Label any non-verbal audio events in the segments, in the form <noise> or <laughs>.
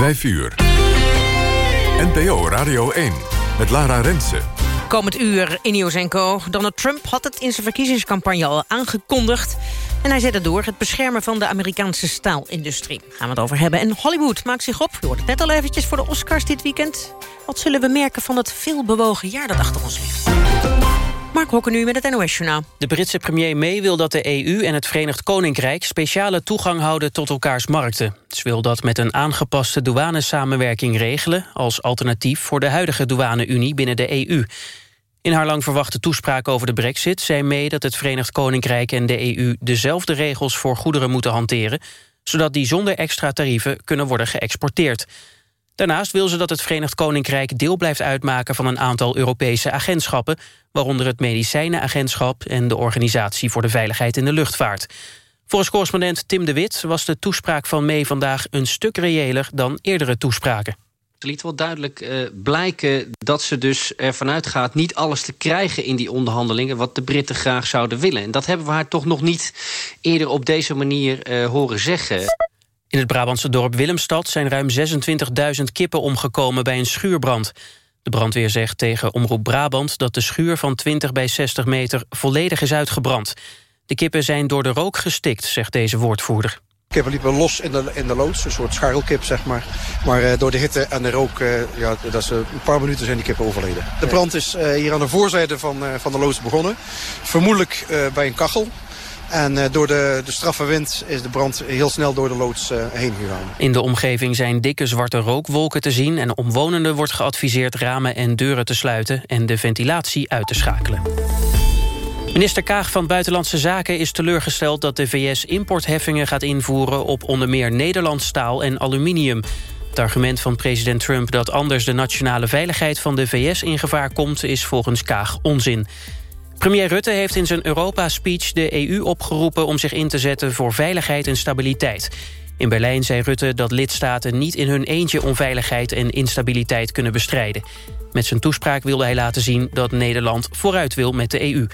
5 uur. NPO Radio 1 met Lara Rensen. Komend uur in Nieuws Co. Donald Trump had het in zijn verkiezingscampagne al aangekondigd. En hij zette door het beschermen van de Amerikaanse staalindustrie. Gaan we het over hebben. En Hollywood maakt zich op. Je hoort het net al eventjes voor de Oscars dit weekend. Wat zullen we merken van het veelbewogen jaar dat achter ons ligt? Mark nu met het NOS-journaal. De Britse premier May wil dat de EU en het Verenigd Koninkrijk... speciale toegang houden tot elkaars markten. Ze wil dat met een aangepaste douanesamenwerking regelen... als alternatief voor de huidige douane-unie binnen de EU. In haar lang verwachte toespraak over de brexit... zei May dat het Verenigd Koninkrijk en de EU... dezelfde regels voor goederen moeten hanteren... zodat die zonder extra tarieven kunnen worden geëxporteerd. Daarnaast wil ze dat het Verenigd Koninkrijk deel blijft uitmaken van een aantal Europese agentschappen, waaronder het Medicijnenagentschap en de Organisatie voor de Veiligheid in de Luchtvaart. Volgens correspondent Tim de Wit was de toespraak van May vandaag een stuk reëler dan eerdere toespraken. Het liet wel duidelijk uh, blijken dat ze dus ervan uitgaat... niet alles te krijgen in die onderhandelingen... wat de Britten graag zouden willen. En dat hebben we haar toch nog niet eerder op deze manier uh, horen zeggen. In het Brabantse dorp Willemstad zijn ruim 26.000 kippen omgekomen bij een schuurbrand. De brandweer zegt tegen Omroep Brabant dat de schuur van 20 bij 60 meter volledig is uitgebrand. De kippen zijn door de rook gestikt, zegt deze woordvoerder. Kippen liepen los in de, in de loods, een soort scharrelkip zeg maar. Maar uh, door de hitte en de rook, uh, ja, dat is, een paar minuten zijn die kippen overleden. De brand is hier aan de voorzijde van, van de loods begonnen. Vermoedelijk bij een kachel. En uh, door de, de straffe wind is de brand heel snel door de loods uh, heen gegaan. In de omgeving zijn dikke zwarte rookwolken te zien... en omwonenden wordt geadviseerd ramen en deuren te sluiten... en de ventilatie uit te schakelen. Minister Kaag van Buitenlandse Zaken is teleurgesteld... dat de VS importheffingen gaat invoeren op onder meer Nederlands staal en aluminium. Het argument van president Trump dat anders de nationale veiligheid van de VS in gevaar komt... is volgens Kaag onzin. Premier Rutte heeft in zijn Europa-speech de EU opgeroepen... om zich in te zetten voor veiligheid en stabiliteit. In Berlijn zei Rutte dat lidstaten niet in hun eentje... onveiligheid en instabiliteit kunnen bestrijden. Met zijn toespraak wilde hij laten zien dat Nederland vooruit wil met de EU.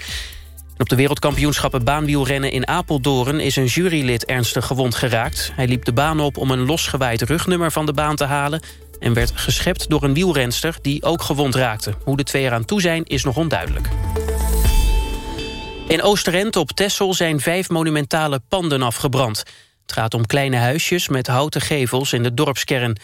Op de wereldkampioenschappen baanwielrennen in Apeldoorn... is een jurylid ernstig gewond geraakt. Hij liep de baan op om een losgewaaid rugnummer van de baan te halen... en werd geschept door een wielrenster die ook gewond raakte. Hoe de twee eraan toe zijn is nog onduidelijk. In Oosterend op Texel zijn vijf monumentale panden afgebrand. Het gaat om kleine huisjes met houten gevels in de dorpskern.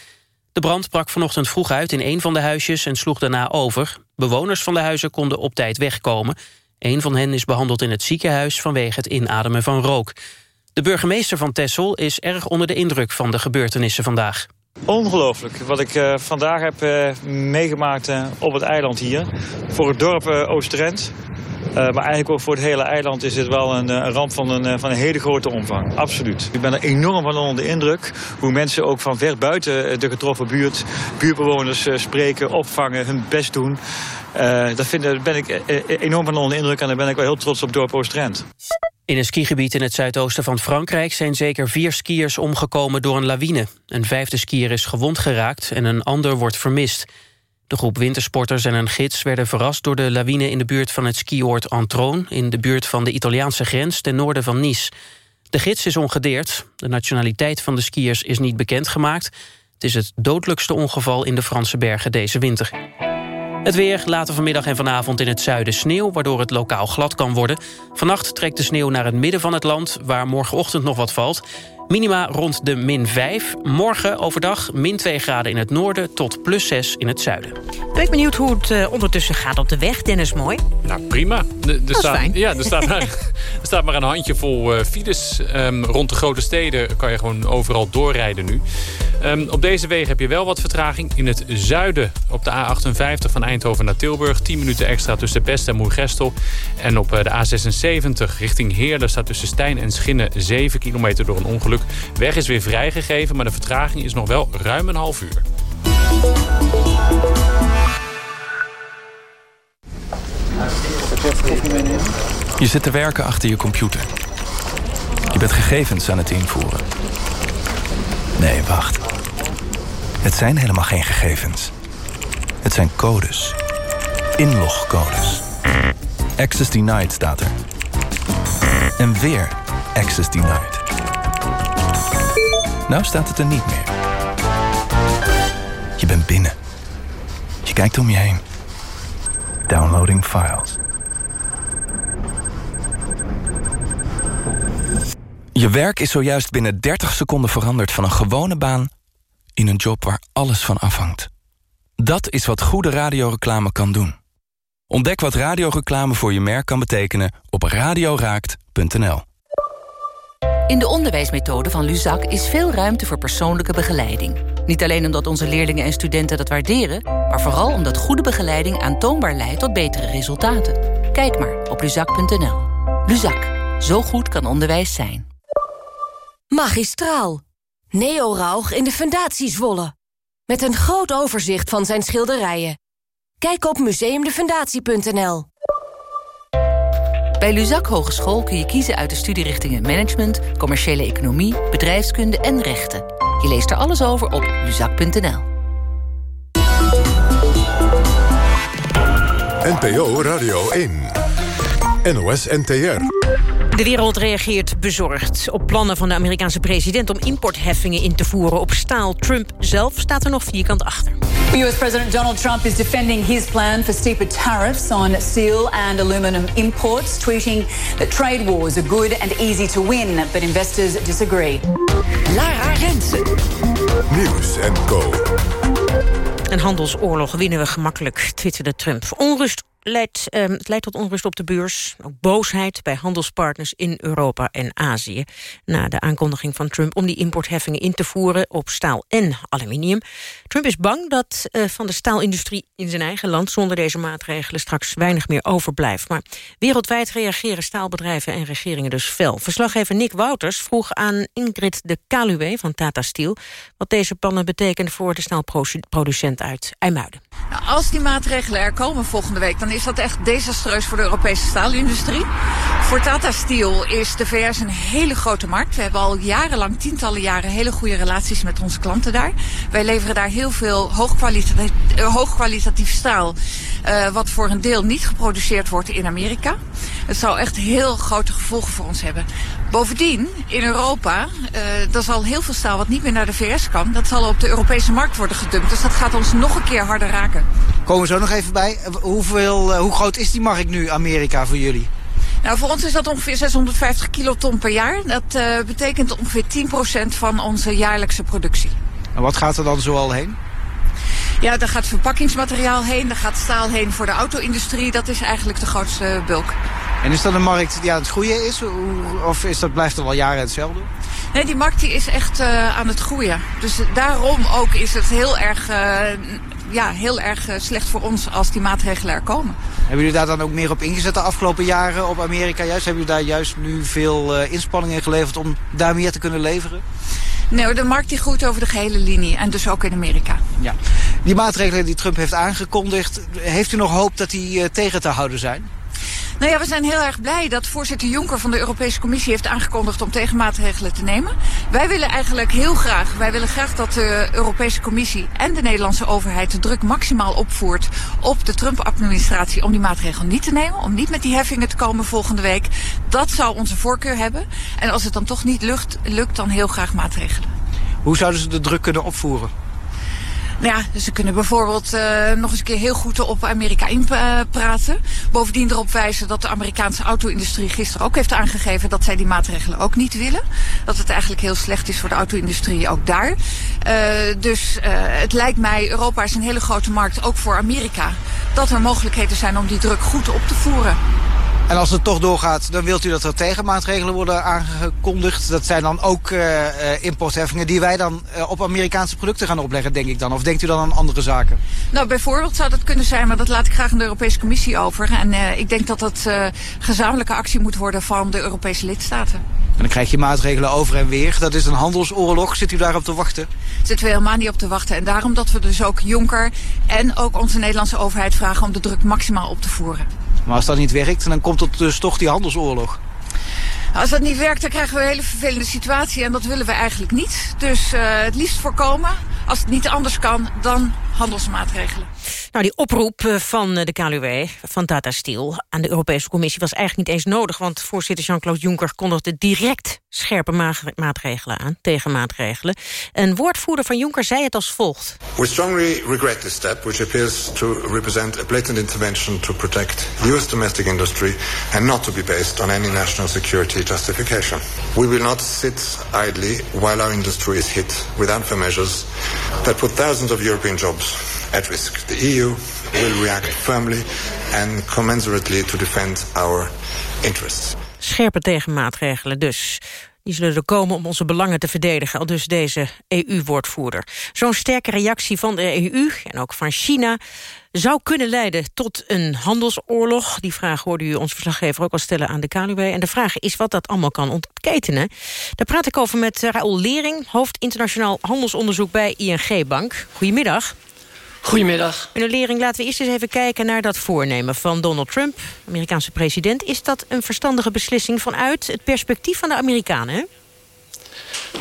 De brand brak vanochtend vroeg uit in een van de huisjes en sloeg daarna over. Bewoners van de huizen konden op tijd wegkomen. Een van hen is behandeld in het ziekenhuis vanwege het inademen van rook. De burgemeester van Texel is erg onder de indruk van de gebeurtenissen vandaag. Ongelooflijk wat ik uh, vandaag heb uh, meegemaakt uh, op het eiland hier. Voor het dorp Oosterend. Maar eigenlijk ook voor het hele eiland is dit wel een, een ramp van een, van een hele grote omvang. Absoluut. Ik ben er enorm van onder de indruk hoe mensen ook van ver buiten de getroffen buurt... buurtbewoners spreken, opvangen, hun best doen. Daar vind, ben ik enorm van onder de indruk en daar ben ik wel heel trots op dorp Oostrent. In een skigebied in het zuidoosten van Frankrijk zijn zeker vier skiers omgekomen door een lawine. Een vijfde skier is gewond geraakt en een ander wordt vermist. De groep wintersporters en een gids werden verrast door de lawine... in de buurt van het skioord Antroon... in de buurt van de Italiaanse grens ten noorden van Nice. De gids is ongedeerd. De nationaliteit van de skiers is niet bekendgemaakt. Het is het dodelijkste ongeval in de Franse bergen deze winter. Het weer, later vanmiddag en vanavond in het zuiden sneeuw... waardoor het lokaal glad kan worden. Vannacht trekt de sneeuw naar het midden van het land... waar morgenochtend nog wat valt. Minima rond de min 5. Morgen overdag min 2 graden in het noorden tot plus 6 in het zuiden. Ben ik benieuwd hoe het uh, ondertussen gaat op de weg. Dennis, mooi. Nou, prima. De, dat staat, is fijn. Ja, er staat, maar, <laughs> er staat maar een handjevol uh, files. Um, rond de grote steden kan je gewoon overal doorrijden nu. Um, op deze wegen heb je wel wat vertraging. In het zuiden op de A58 van Eindhoven naar Tilburg. 10 minuten extra tussen Best en Moergestel. En op uh, de A76 richting Heerlen staat tussen Stijn en Schinnen 7 kilometer door een ongeluk. Weg is weer vrijgegeven, maar de vertraging is nog wel ruim een half uur. Je zit te werken achter je computer. Je bent gegevens aan het invoeren. Nee, wacht. Het zijn helemaal geen gegevens. Het zijn codes. Inlogcodes. Access denied staat er. En weer access denied. Nou staat het er niet meer. Je bent binnen. Je kijkt om je heen. Downloading files. Je werk is zojuist binnen 30 seconden veranderd van een gewone baan in een job waar alles van afhangt. Dat is wat goede radioreclame kan doen. Ontdek wat radioreclame voor je merk kan betekenen op radioraakt.nl. In de onderwijsmethode van Luzak is veel ruimte voor persoonlijke begeleiding. Niet alleen omdat onze leerlingen en studenten dat waarderen... maar vooral omdat goede begeleiding aantoonbaar leidt tot betere resultaten. Kijk maar op luzak.nl. Luzak. Zo goed kan onderwijs zijn. Magistraal. Neo Rauch in de Fundatie Zwolle. Met een groot overzicht van zijn schilderijen. Kijk op museumdefundatie.nl. Bij Luzak Hogeschool kun je kiezen uit de studierichtingen Management, Commerciële Economie, Bedrijfskunde en Rechten. Je leest er alles over op luzak.nl. NPO Radio 1. NOS NTR. De wereld reageert bezorgd op plannen van de Amerikaanse president... om importheffingen in te voeren op staal. Trump zelf staat er nog vierkant achter. US President Donald Trump is defending his plan for steeper tariffs on steel and aluminum imports, tweeting that trade wars are good and easy to win, but investors disagree. Lara Rensen. Nieuws en Co. Een handelsoorlog winnen we gemakkelijk, twitterde Trump. Onrust leidt, eh, het leidt tot onrust op de beurs. Ook boosheid bij handelspartners in Europa en Azië. Na de aankondiging van Trump om die importheffingen in te voeren... op staal en aluminium. Trump is bang dat uh, van de staalindustrie in zijn eigen land... zonder deze maatregelen straks weinig meer overblijft. Maar wereldwijd reageren staalbedrijven en regeringen dus fel. Verslaggever Nick Wouters vroeg aan Ingrid de Kaluwe van Tata Steel... wat deze plannen betekenen voor de staalproducent uit IJmuiden. Nou, als die maatregelen er komen volgende week... dan is dat echt desastreus voor de Europese staalindustrie. Voor Tata Steel is de VS een hele grote markt. We hebben al jarenlang, tientallen jaren, hele goede relaties met onze klanten daar. Wij leveren daar heel veel hoogkwalitatief, hoogkwalitatief staal... Uh, wat voor een deel niet geproduceerd wordt in Amerika. Het zou echt heel grote gevolgen voor ons hebben. Bovendien, in Europa, uh, er zal heel veel staal wat niet meer naar de VS kan. Dat zal op de Europese markt worden gedumpt. Dus dat gaat ons nog een keer harder raken. Komen we zo nog even bij. Hoeveel, uh, hoe groot is die markt nu, Amerika, voor jullie? Nou, voor ons is dat ongeveer 650 kiloton per jaar. Dat uh, betekent ongeveer 10% van onze jaarlijkse productie. En wat gaat er dan zoal heen? Ja, daar gaat verpakkingsmateriaal heen, daar gaat staal heen voor de auto-industrie. Dat is eigenlijk de grootste bulk. En is dat een markt die aan het groeien is? Of is dat, blijft er al jaren hetzelfde? Nee, die markt die is echt uh, aan het groeien. Dus daarom ook is het heel erg, uh, ja, heel erg uh, slecht voor ons als die maatregelen er komen. Hebben jullie daar dan ook meer op ingezet de afgelopen jaren op Amerika juist? Hebben jullie daar juist nu veel inspanningen geleverd om daar meer te kunnen leveren? Nee, de markt die groeit over de gehele linie en dus ook in Amerika. Ja. Die maatregelen die Trump heeft aangekondigd, heeft u nog hoop dat die tegen te houden zijn? Nou ja, we zijn heel erg blij dat voorzitter Juncker van de Europese Commissie heeft aangekondigd om tegenmaatregelen te nemen. Wij willen eigenlijk heel graag, wij willen graag dat de Europese Commissie en de Nederlandse overheid de druk maximaal opvoert op de Trump-administratie om die maatregel niet te nemen, om niet met die heffingen te komen volgende week. Dat zou onze voorkeur hebben. En als het dan toch niet lukt, lukt dan heel graag maatregelen. Hoe zouden ze de druk kunnen opvoeren? Nou ja, dus ze kunnen bijvoorbeeld uh, nog eens een keer heel goed op Amerika inpraten. Bovendien erop wijzen dat de Amerikaanse auto-industrie gisteren ook heeft aangegeven dat zij die maatregelen ook niet willen. Dat het eigenlijk heel slecht is voor de auto-industrie ook daar. Uh, dus het lijkt mij, Europa is een hele grote markt, ook voor Amerika. Dat er mogelijkheden zijn om die druk goed op te voeren. En als het toch doorgaat, dan wilt u dat er tegenmaatregelen worden aangekondigd. Dat zijn dan ook uh, importheffingen die wij dan uh, op Amerikaanse producten gaan opleggen, denk ik dan. Of denkt u dan aan andere zaken? Nou, bijvoorbeeld zou dat kunnen zijn, maar dat laat ik graag aan de Europese Commissie over. En uh, ik denk dat dat gezamenlijke actie moet worden van de Europese lidstaten. En dan krijg je maatregelen over en weer. Dat is een handelsoorlog. Zit u daarop te wachten? Zitten we helemaal niet op te wachten. En daarom dat we dus ook Jonker en ook onze Nederlandse overheid vragen om de druk maximaal op te voeren. Maar als dat niet werkt, dan komt het dus toch die handelsoorlog. Als dat niet werkt, dan krijgen we een hele vervelende situatie en dat willen we eigenlijk niet. Dus uh, het liefst voorkomen. Als het niet anders kan, dan handelsmaatregelen. Nou, die oproep eh, van eh, de KLUW, van Tata Steel... aan de Europese Commissie was eigenlijk niet eens nodig... want voorzitter Jean-Claude Juncker kondigde direct scherpe maatregelen aan, tegenmaatregelen. Een woordvoerder van Juncker zei het als volgt. We strongly regret this step, which appears to represent a blatant intervention to protect US domestic industry and not to be based on any national security justification. We will not sit idly while our industry is hit with unfair measures that put thousands of European jobs at risk. The EU will react firmly and commensurately to defend our interests. Scherpe tegenmaatregelen dus. Die zullen er komen om onze belangen te verdedigen, al dus deze EU-woordvoerder. Zo'n sterke reactie van de EU en ook van China zou kunnen leiden tot een handelsoorlog. Die vraag hoorde u ons verslaggever ook al stellen aan de KNUB. En de vraag is wat dat allemaal kan ontketenen. Daar praat ik over met Raoul Lering, hoofd internationaal handelsonderzoek bij ING Bank. Goedemiddag. Goedemiddag. Meneer Lering, laten we eerst eens even kijken naar dat voornemen van Donald Trump, Amerikaanse president. Is dat een verstandige beslissing vanuit het perspectief van de Amerikanen? Hè?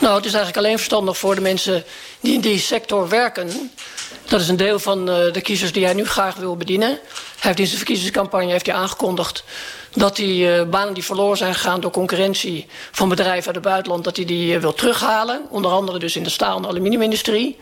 Nou, het is eigenlijk alleen verstandig voor de mensen die in die sector werken. Dat is een deel van eh, de kiezers die hij nu graag wil bedienen. Hij heeft in zijn verkiezingscampagne heeft hij aangekondigd dat hij uh, banen die verloren zijn gegaan door concurrentie van bedrijven uit het buitenland, dat hij die uh, wil terughalen. Onder andere dus in de staal- en aluminiumindustrie.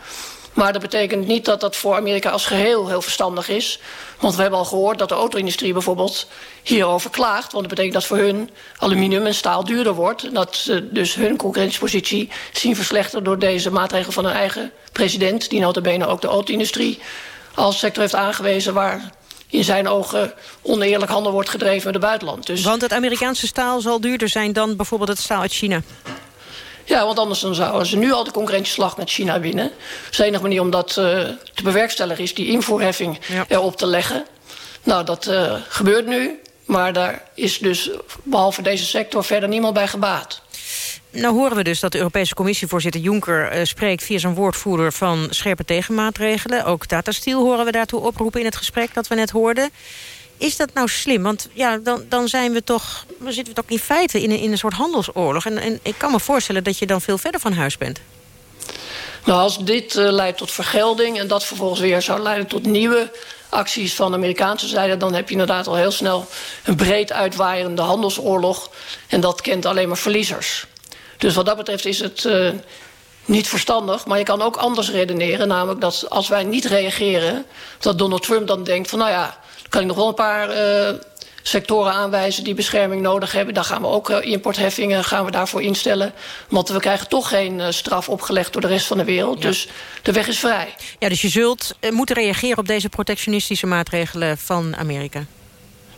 Maar dat betekent niet dat dat voor Amerika als geheel heel verstandig is. Want we hebben al gehoord dat de auto-industrie bijvoorbeeld hierover klaagt. Want dat betekent dat voor hun aluminium en staal duurder wordt. En dat ze dus hun concurrentiepositie zien verslechteren... door deze maatregelen van hun eigen president... die notabene ook de auto-industrie als sector heeft aangewezen... waar in zijn ogen oneerlijk handel wordt gedreven met het buitenland. Dus... Want het Amerikaanse staal zal duurder zijn dan bijvoorbeeld het staal uit China? Ja, want anders dan zouden ze nu al de concurrentieslag met China winnen. Dus de enige manier om dat uh, te bewerkstelligen is die invoerheffing ja. erop te leggen. Nou, dat uh, gebeurt nu. Maar daar is dus behalve deze sector verder niemand bij gebaat. Nou horen we dus dat de Europese Commissievoorzitter Juncker uh, spreekt via zijn woordvoerder van scherpe tegenmaatregelen. Ook Tata Steel horen we daartoe oproepen in het gesprek dat we net hoorden. Is dat nou slim? Want ja, dan, dan zijn we toch, dan zitten we toch in feite in een, in een soort handelsoorlog. En, en ik kan me voorstellen dat je dan veel verder van huis bent. Nou, als dit uh, leidt tot vergelding en dat vervolgens weer zou leiden tot nieuwe acties van de Amerikaanse zijde... dan heb je inderdaad al heel snel een breed uitwaaiende handelsoorlog. En dat kent alleen maar verliezers. Dus wat dat betreft is het uh, niet verstandig. Maar je kan ook anders redeneren. Namelijk dat als wij niet reageren... dat Donald Trump dan denkt van nou ja kan ik nog wel een paar uh, sectoren aanwijzen die bescherming nodig hebben. Daar gaan we ook uh, importheffingen gaan we daarvoor instellen. Want we krijgen toch geen uh, straf opgelegd door de rest van de wereld. Ja. Dus de weg is vrij. Ja, dus je zult moeten reageren op deze protectionistische maatregelen van Amerika.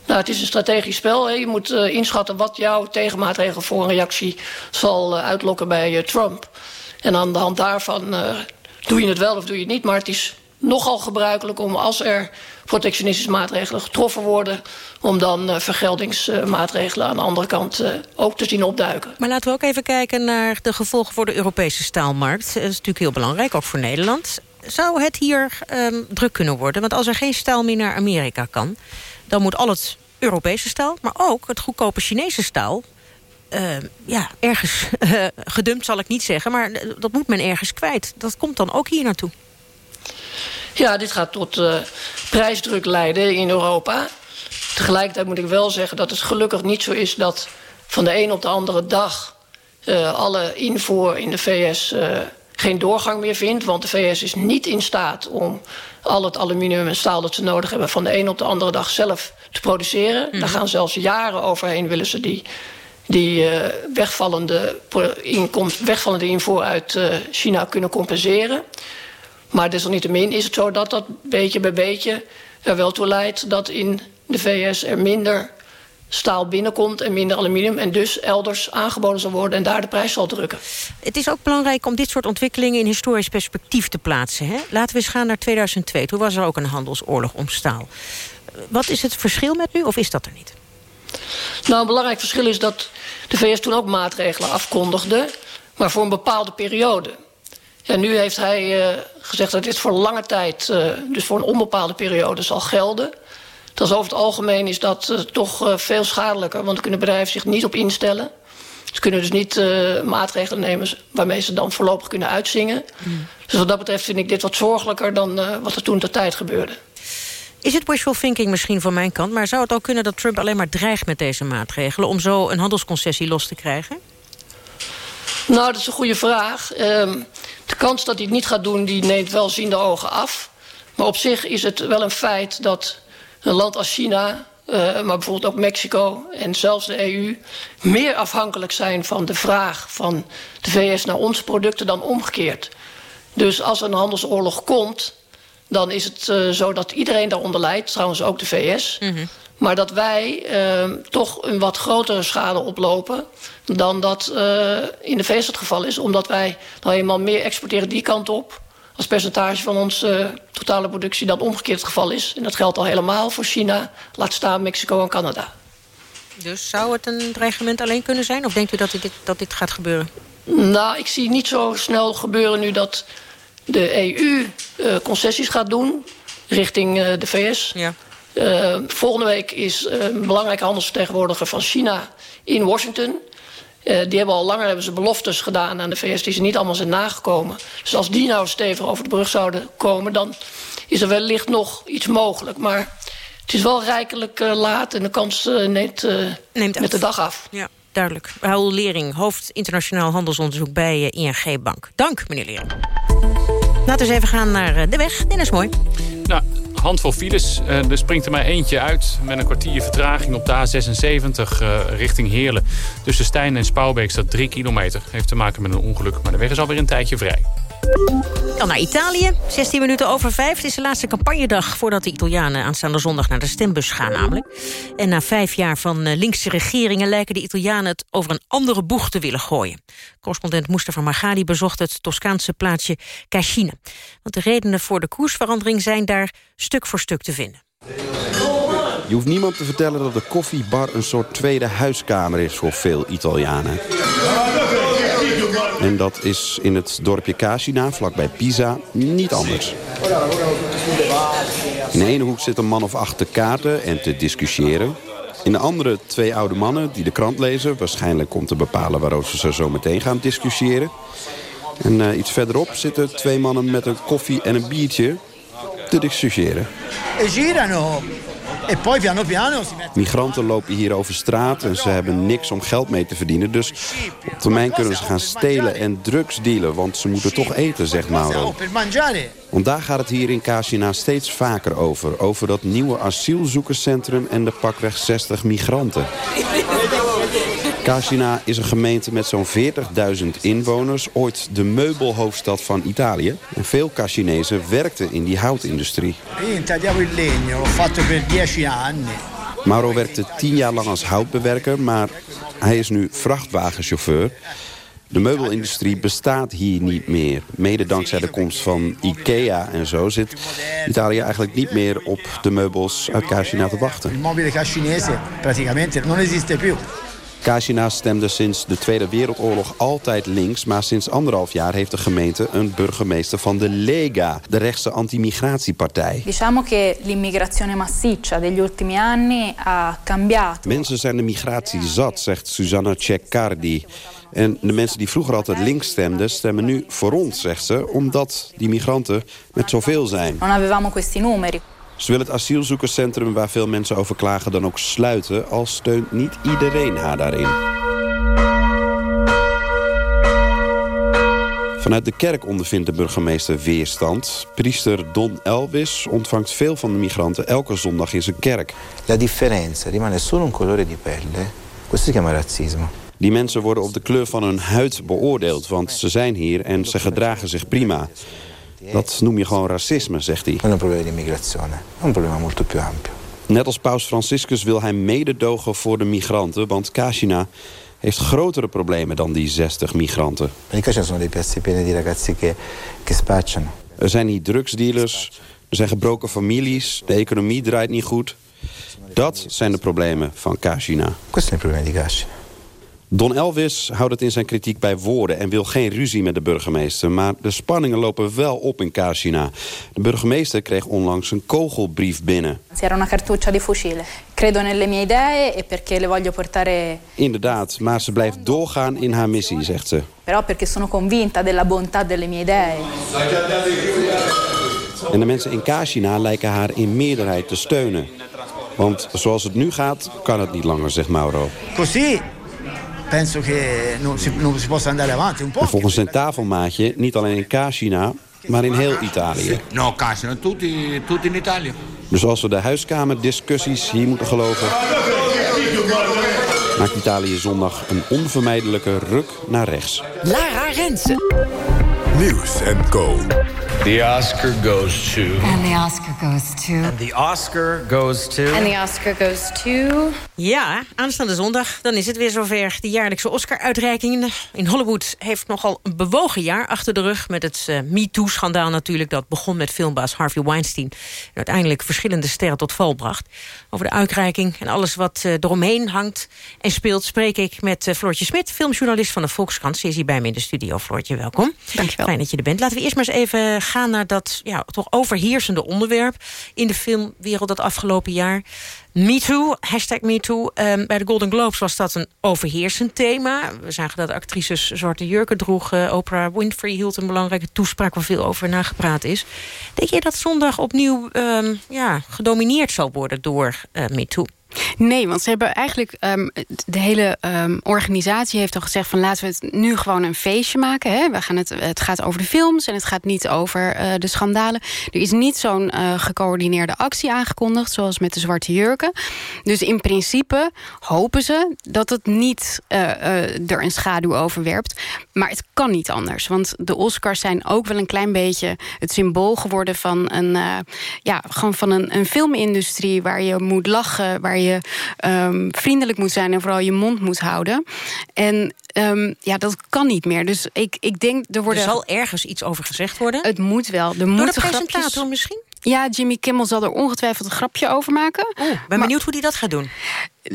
Nou, het is een strategisch spel. Hè. Je moet uh, inschatten wat jouw tegenmaatregel voor een reactie zal uh, uitlokken bij uh, Trump. En aan de hand daarvan doe je het wel of doe je het niet. Maar het is nogal gebruikelijk om als er protectionistische maatregelen getroffen worden... om dan uh, vergeldingsmaatregelen aan de andere kant uh, ook te zien opduiken. Maar laten we ook even kijken naar de gevolgen voor de Europese staalmarkt. Dat is natuurlijk heel belangrijk, ook voor Nederland. Zou het hier um, druk kunnen worden? Want als er geen staal meer naar Amerika kan... dan moet al het Europese staal, maar ook het goedkope Chinese staal... Uh, ja, ergens <laughs> gedumpt zal ik niet zeggen, maar dat moet men ergens kwijt. Dat komt dan ook hier naartoe. Ja, dit gaat tot uh, prijsdruk leiden in Europa. Tegelijkertijd moet ik wel zeggen dat het gelukkig niet zo is... dat van de een op de andere dag uh, alle invoer in de VS uh, geen doorgang meer vindt. Want de VS is niet in staat om al het aluminium en staal dat ze nodig hebben... van de een op de andere dag zelf te produceren. Mm -hmm. Daar gaan zelfs jaren overheen willen ze die die uh, wegvallende, inkomst, wegvallende invoer uit uh, China kunnen compenseren. Maar desalniettemin is het zo dat dat beetje bij beetje er wel toe leidt... dat in de VS er minder staal binnenkomt en minder aluminium... en dus elders aangeboden zal worden en daar de prijs zal drukken. Het is ook belangrijk om dit soort ontwikkelingen in historisch perspectief te plaatsen. Hè? Laten we eens gaan naar 2002. Toen was er ook een handelsoorlog om staal. Wat is het verschil met nu of is dat er niet? Nou, een belangrijk verschil is dat de VS toen ook maatregelen afkondigde... maar voor een bepaalde periode. Ja, nu heeft hij uh, gezegd dat dit voor lange tijd, uh, dus voor een onbepaalde periode, zal gelden. Dat is over het algemeen is dat uh, toch veel schadelijker, want dan kunnen bedrijven zich niet op instellen. Ze kunnen dus niet maatregelen nemen waarmee ze dan voorlopig kunnen uitzingen. Mm. Dus wat dat betreft vind ik dit wat zorgelijker dan wat er toen ter tijd gebeurde. Is het wishful thinking misschien van mijn kant... maar zou het ook kunnen dat Trump alleen maar dreigt met deze maatregelen... om zo een handelsconcessie los te krijgen? Nou, dat is een goede vraag. Uh, de kans dat hij het niet gaat doen, die neemt wel ziende ogen af. Maar op zich is het wel een feit dat een land als China... Uh, maar bijvoorbeeld ook Mexico en zelfs de EU... meer afhankelijk zijn van de vraag van de VS naar onze producten dan omgekeerd. Dus als er een handelsoorlog komt dan is het uh, zo dat iedereen daaronder lijdt. Trouwens ook de VS. Mm -hmm. Maar dat wij uh, toch een wat grotere schade oplopen... dan dat uh, in de VS het geval is. Omdat wij nou eenmaal meer exporteren die kant op... als percentage van onze totale productie dan omgekeerd het geval is. En dat geldt al helemaal voor China, laat staan Mexico en Canada. Dus zou het een dreigement alleen kunnen zijn? Of denkt u dat dit, dat dit gaat gebeuren? Nou, ik zie niet zo snel gebeuren nu dat de EU uh, concessies gaat doen richting uh, de VS. Ja. Uh, volgende week is een belangrijke handelsvertegenwoordiger van China in Washington. Die hebben al langer hebben ze beloftes gedaan aan de VS die ze niet allemaal zijn nagekomen. Dus als die nou stevig over de brug zouden komen... dan is er wellicht nog iets mogelijk. Maar het is wel rijkelijk laat en de kans neemt, neemt met de dag af. Ja duidelijk. Raoul Lering, hoofd internationaal handelsonderzoek bij ING Bank. Dank, meneer Lering. Laten we eens even gaan naar eh, de weg. Dit is mooi. Handvol files. Uh, er springt er maar eentje uit met een kwartier vertraging op de A76 uh, richting Heerlen. Tussen Stijn en Spouwbeek staat 3 kilometer. Heeft te maken met een ongeluk, maar de weg is alweer een tijdje vrij. Dan naar Italië. 16 minuten over 5. Het is de laatste campagnedag voordat de Italianen aanstaande zondag naar de stembus gaan namelijk. En na vijf jaar van eh, linkse regeringen lijken de Italianen het over een andere boeg te willen gooien. Correspondent Mustafa Margadi bezocht het Toscaanse plaatsje Cascina. Want de redenen voor de koersverandering zijn daar stuk voor stuk te vinden. Je hoeft niemand te vertellen dat de koffiebar een soort tweede huiskamer is voor veel Italianen. En dat is in het dorpje Casina, vlakbij Pisa, niet anders. In de ene hoek zit een man of acht te kaarten en te discussiëren. In de andere twee oude mannen die de krant lezen. Waarschijnlijk om te bepalen waarover ze zo meteen gaan discussiëren. En uh, iets verderop zitten twee mannen met een koffie en een biertje te discussiëren. Girano E poi piano piano Migranten lopen hier over straat en ze hebben niks om geld mee te verdienen. Dus op termijn kunnen ze gaan stelen en drugs dealen. Want ze moeten toch eten, zegt Mauro. Want daar gaat het hier in Casina steeds vaker over. Over dat nieuwe asielzoekerscentrum en de pakweg 60 migranten. <laughs> Casina is een gemeente met zo'n 40.000 inwoners. Ooit de meubelhoofdstad van Italië. En veel Cachinezen werkten in die houtindustrie. Mauro werkte tien jaar lang als houtbewerker, maar hij is nu vrachtwagenchauffeur. De meubelindustrie bestaat hier niet meer. Mede dankzij de komst van Ikea en zo zit Italië eigenlijk niet meer op de meubels uit Cascina te wachten. Het mobile Cascinese praticamente non esiste più. Casina stemde sinds de Tweede Wereldoorlog altijd links... maar sinds anderhalf jaar heeft de gemeente een burgemeester van de Lega... de rechtse anti-migratiepartij. Diciamo che l'immigrazione massiccia degli ultimi anni ha cambiato. Mensen zijn de migratie zat, zegt Susanna Ceccardi. En de mensen die vroeger altijd links stemden... stemmen nu voor ons, zegt ze, omdat die migranten met zoveel zijn. Non avevamo questi numeri. Ze wil het asielzoekerscentrum waar veel mensen over klagen dan ook sluiten... al steunt niet iedereen haar daarin. Vanuit de kerk ondervindt de burgemeester weerstand. Priester Don Elvis ontvangt veel van de migranten elke zondag in zijn kerk. La differenza rimane solo un colore di pelle. Questo si chiama razzismo. Die mensen worden op de kleur van hun huid beoordeeld, want ze zijn hier en ze gedragen zich prima. Dat noem je gewoon racisme, zegt hij. Problema di immigrazione, è un problema molto più ampio. Net als paus Franciscus wil hij mededogen voor de migranten... want Cascina heeft grotere problemen dan die 60 migranten. In Cascina sono dei piazze pieni di ragazzi che, che spacciano. Er zijn hier drugsdealers, er zijn gebroken families... de economie draait niet goed. Dat zijn de problemen van Cascina. Questo è il problema di Cascina. Don Elvis houdt het in zijn kritiek bij woorden... en wil geen ruzie met de burgemeester. Maar de spanningen lopen wel op in Cascina. De burgemeester kreeg onlangs een kogelbrief binnen. Era una cartuccia di fucile. Credo nelle mie idee e perché le voglio portare... Inderdaad, maar ze blijft doorgaan in haar missie, zegt ze. Però perché sono convinta della bontà delle mie idee. En de mensen in Cascina lijken haar in meerderheid te steunen. Want zoals het nu gaat, kan het niet langer, zegt Mauro. Così penso che non si, non si possa andare avanti un po'. En volgens zijn tafelmaatje niet alleen in Cascina, maar in heel Italië. No, Cascina, tutti, tutti in Italia. Dus als we de huiskamerdiscussies hier moeten geloven... maakt Italië zondag een onvermijdelijke ruk naar rechts. Lara Rensen. Nieuws en Co. The Oscar goes to... And the Oscar goes to... And the Oscar goes to... And the Oscar goes to... Ja, aanstaande zondag, dan is het weer zover. De jaarlijkse Oscar-uitreiking in Hollywood heeft nogal een bewogen jaar achter de rug... met het uh, MeToo-schandaal natuurlijk. Dat begon met filmbaas Harvey Weinstein. En uiteindelijk verschillende sterren tot val bracht. Over de uitreiking en alles wat uh, eromheen hangt en speelt... spreek ik met uh, Floortje Smit, filmjournalist van de Volkskrant. Ze is hier bij me in de studio. Floortje, welkom. Dankjewel. Fijn dat je er bent. Laten we eerst maar eens even gaan naar dat ja, toch overheersende onderwerp... in de filmwereld dat afgelopen jaar... MeToo, hashtag MeToo. Um, bij de Golden Globes was dat een overheersend thema. We zagen dat actrices zwarte jurken droegen. Oprah Winfrey hield een belangrijke toespraak... waar veel over nagepraat is. Denk je dat zondag opnieuw um, ja, gedomineerd zal worden door uh, MeToo? Nee, want ze hebben eigenlijk... Um, de hele um, organisatie heeft al gezegd... van laten we het nu gewoon een feestje maken. Hè? We gaan het, het gaat over de films en het gaat niet over uh, de schandalen. Er is niet zo'n uh, gecoördineerde actie aangekondigd... zoals met de zwarte jurken. Dus in principe hopen ze dat het niet uh, er een schaduw over werpt. Maar het kan niet anders. Want de Oscars zijn ook wel een klein beetje... het symbool geworden van een, ja, gewoon van een, een filmindustrie... waar je moet lachen, waar je je um, vriendelijk moet zijn en vooral je mond moet houden. En um, ja, dat kan niet meer. Dus ik, ik denk, er worden... Er zal ergens iets over gezegd worden? Het moet wel. Er moeten de presentator grapjes... misschien? Ja, Jimmy Kimmel zal er ongetwijfeld een grapje over maken. Oh, ben maar... benieuwd hoe hij dat gaat doen.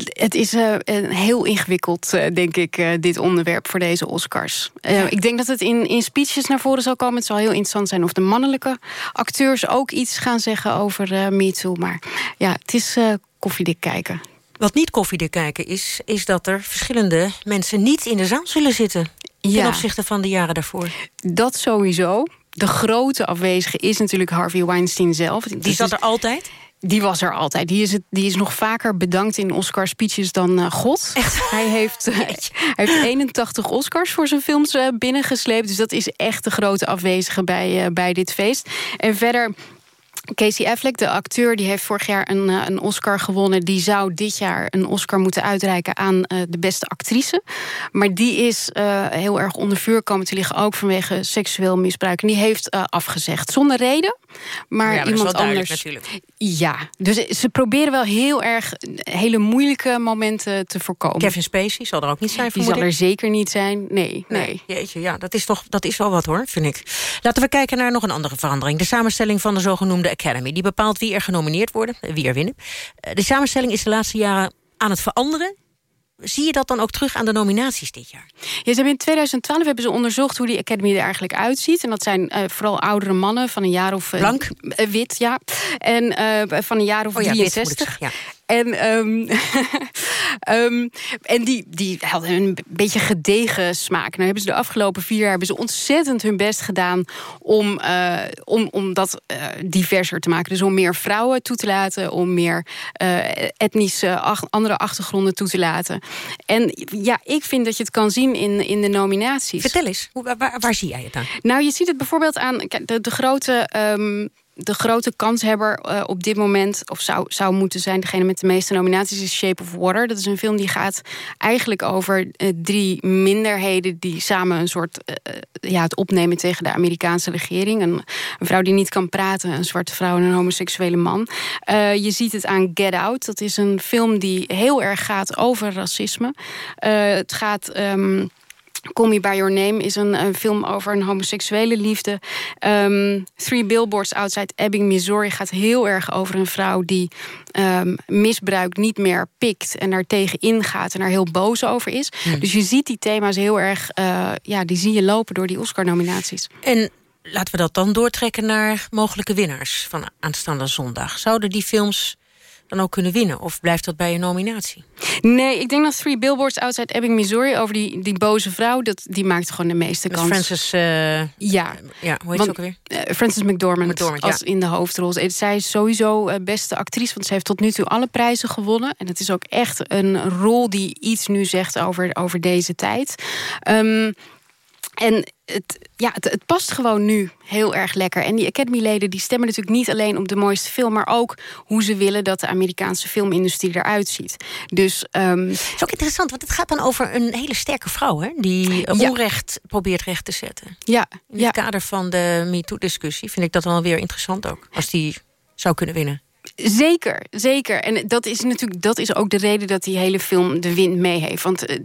Het is uh, heel ingewikkeld, uh, denk ik, uh, dit onderwerp voor deze Oscars. Ja. Ik denk dat het in, in speeches naar voren zal komen. Het zal heel interessant zijn of de mannelijke acteurs ook iets gaan zeggen over MeToo. Maar ja, het is koffiedik kijken. Wat niet koffiedik kijken is, is dat er verschillende mensen niet in de zaal zullen zitten. Ja. Ten opzichte van de jaren daarvoor. Dat sowieso. De grote afwezige is natuurlijk Harvey Weinstein zelf. Die dus zat er altijd? Die was er altijd. Die is, het, die is nog vaker bedankt in Oscar-speeches dan uh, God. Echt? <laughs> Hij heeft, uh, hij heeft 81 Oscars voor zijn films uh, binnengesleept. Dus dat is echt de grote afwezige bij, bij dit feest. En verder... Casey Affleck, de acteur, die heeft vorig jaar een, een, Oscar gewonnen. Die zou dit jaar een Oscar moeten uitreiken aan uh, de beste actrice. Maar die is uh, heel erg onder vuur komen te liggen... ook vanwege seksueel misbruik. En die heeft uh, afgezegd, zonder reden. Maar, ja, maar iemand anders... Natuurlijk. Ja, dus ze proberen wel heel erg hele moeilijke momenten te voorkomen. Kevin Spacey zal er ook niet zijn, Die zal er zeker niet zijn, nee. nee. nee. Jeetje, ja, dat is toch dat is wel wat hoor, vind ik. Laten we kijken naar nog een andere verandering. De samenstelling van de zogenoemde Academy. Die bepaalt wie er genomineerd worden, wie er winnen. De samenstelling is de laatste jaren aan het veranderen. Zie je dat dan ook terug aan de nominaties dit jaar? Ja, ze hebben in 2012 hebben ze onderzocht hoe die Academy er eigenlijk uitziet. En dat zijn uh, vooral oudere mannen van een jaar of... Uh, Blank? Uh, wit, ja. En van een jaar of oh, ja, 63. Wit, ja. En, um, um, <laughs> en die, die hadden een beetje gedegen smaak. Nou hebben ze de afgelopen vier jaar hebben ze ontzettend hun best gedaan om, uh, om, om dat uh, diverser te maken. Dus om meer vrouwen toe te laten, om meer uh, etnische ach andere achtergronden toe te laten. En ja, ik vind dat je het kan zien in, in de nominaties. Vertel eens, waar, waar, waar zie jij het aan? Nou, je ziet het bijvoorbeeld aan de, de grote. Um, de grote kanshebber uh, op dit moment, of zou, zou moeten zijn... degene met de meeste nominaties, is Shape of Water. Dat is een film die gaat eigenlijk over uh, drie minderheden... die samen een soort uh, ja, het opnemen tegen de Amerikaanse regering. Een, vrouw die niet kan praten, een zwarte vrouw en een homoseksuele man. je ziet het aan Get Out. Dat is een film die heel erg gaat over racisme. het gaat... Um, Call Me By Your Name is een, een film over een homoseksuele liefde. Um, Three Billboards Outside Ebbing, Missouri... gaat heel erg over een vrouw die um, misbruik niet meer pikt... en daar tegen ingaat en daar heel boos over is. Hmm. Dus je ziet die thema's heel erg... Uh, ja, die zie je lopen door die Oscar-nominaties. En laten we dat dan doortrekken naar mogelijke winnaars... van aanstaande zondag. Zouden die films dan ook kunnen winnen? Of blijft dat bij een nominatie? Nee, ik denk dat Three Billboards Outside Ebbing, Missouri... over die, die boze vrouw, dat, die maakt gewoon de meeste Met kans. Francis... Uh, ja. ja, hoe heet ze ook weer? Uh, Francis McDormand, McDormand als ja. in de hoofdrol. Zij is sowieso uh, beste actrice, want ze heeft tot nu toe alle prijzen gewonnen. En het is ook echt een rol die iets nu zegt over, over deze tijd. Um, en het, ja, het, het, past gewoon nu heel erg lekker. En die Academy-leden die stemmen natuurlijk niet alleen op de mooiste film... maar ook hoe ze willen dat de Amerikaanse filmindustrie eruit ziet. Dus, um... Het is ook interessant, want het gaat dan over een hele sterke vrouw... Hè, die ja. onrecht probeert recht te zetten. Ja. In het ja. kader van de MeToo-discussie vind ik dat wel weer interessant ook. Als die zou kunnen winnen. Zeker, zeker. En dat is natuurlijk dat is ook de reden dat die hele film de wind mee heeft. Want uh,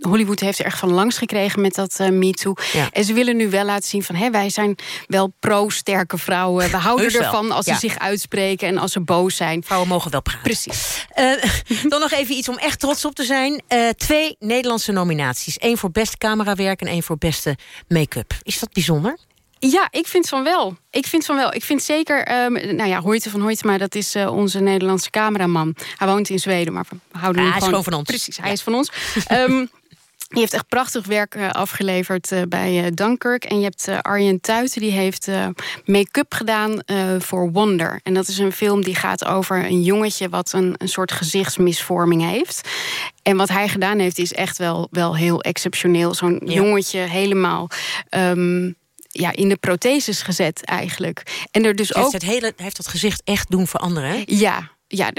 Hollywood heeft er echt van langs gekregen met dat uh, Me Too. Ja. En ze willen nu wel laten zien van... Hé, wij zijn wel pro-sterke vrouwen. We houden Heus wel. ervan als Ja. ze zich uitspreken en als ze boos zijn. Vrouwen mogen wel praten. Precies. Uh, <laughs> dan nog even iets om echt trots op te zijn. Twee Nederlandse nominaties. Eén voor beste camerawerk en één voor beste make-up. Is dat bijzonder? Ja, ik vind van wel. Ik vind van wel. Ik vind zeker, um, nou ja, Hoyte van Hoytema, dat is uh, onze Nederlandse cameraman. Hij woont in Zweden, maar we houden ah, hem hij gewoon... is gewoon van ons. Precies, hij ja. is van ons. um, <laughs> die heeft echt prachtig werk uh, afgeleverd uh, bij Dunkirk. En je hebt Arjen Tuiten, die heeft make-up gedaan voor Wonder. En dat is een film die gaat over een jongetje... wat een, een soort gezichtsmisvorming heeft. En wat hij gedaan heeft, is echt wel, wel heel exceptioneel. Zo'n ja. jongetje helemaal... Um, ja, in de protheses gezet eigenlijk. En er dus heeft ook. Het hele, heeft dat gezicht echt doen veranderen? Hè? Ja, ja,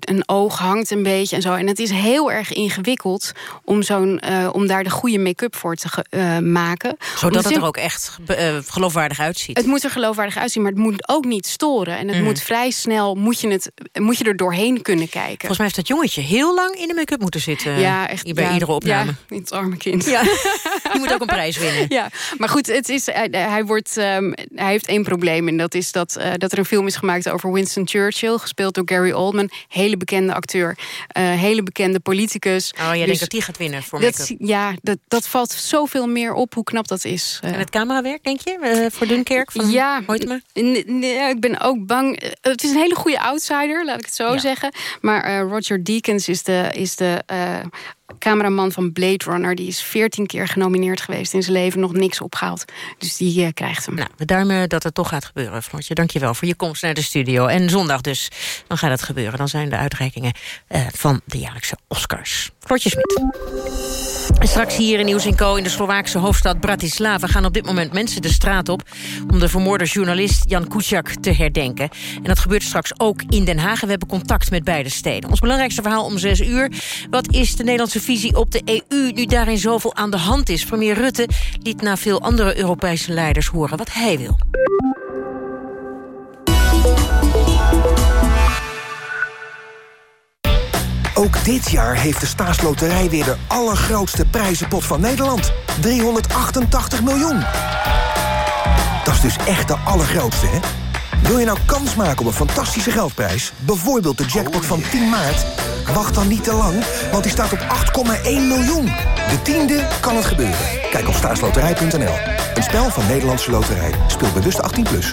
een oog hangt een beetje en zo. En het is heel erg ingewikkeld om, zo'n, uh, om daar de goede make-up voor te uh, maken. Zodat het er ook echt uh, geloofwaardig uitziet. Het moet er geloofwaardig uitzien, maar het moet ook niet storen. En het mm. moet vrij snel, moet je, het, moet je er doorheen kunnen kijken. Volgens mij heeft dat jongetje heel lang in de make-up moeten zitten. Ja, echt. Bij ja, iedere opname. Ja, het arme kind. Ja. <laughs> Die moet ook een prijs winnen. Ja, maar goed, het is, hij, hij, wordt, um, hij heeft één probleem. En dat is dat, dat er een film is gemaakt over Winston Churchill. Gespeeld door Gary Oldman. Hele bekende acteur. Uh, hele bekende politicus. Oh, jij dus, denkt dat die gaat winnen voor dat, Ja, dat, dat valt zoveel meer op hoe knap dat is. Uh, en het camerawerk, denk je? Uh, voor Dunkerk van ja, ik ben ook bang. Het is een hele goede outsider, laat ik het zo ja. zeggen. Maar Roger Deakins is de... Is de cameraman van Blade Runner. Die is veertien keer genomineerd geweest in zijn leven. Nog niks opgehaald. Dus die uh, krijgt hem. Nou, we duimen dat het toch gaat gebeuren, Floortje. Dank je wel voor je komst naar de studio. En zondag dus, dan gaat het gebeuren. Dan zijn de uitreikingen uh, van de jaarlijkse Oscars. Floortje Smit. Straks hier in Nieuws Co in de Slovaakse hoofdstad Bratislava... gaan op dit moment mensen de straat op... om de vermoorde journalist Jan Kuciak te herdenken. En dat gebeurt straks ook in Den Haag. We hebben contact met beide steden. Ons belangrijkste verhaal om zes uur. Wat is de Nederlandse visie op de EU... nu daarin zoveel aan de hand is? Premier Rutte liet na veel andere Europese leiders horen wat hij wil. Ook dit jaar heeft de staatsloterij weer de allergrootste prijzenpot van Nederland. 388 miljoen. Dat is dus echt de allergrootste, hè? Wil je nou kans maken op een fantastische geldprijs? Bijvoorbeeld de jackpot van 10 maart? Wacht dan niet te lang, want die staat op 8,1 miljoen. De tiende kan het gebeuren. Kijk op staatsloterij.nl. Een spel van Nederlandse Loterij. Speel bewust 18+. Plus.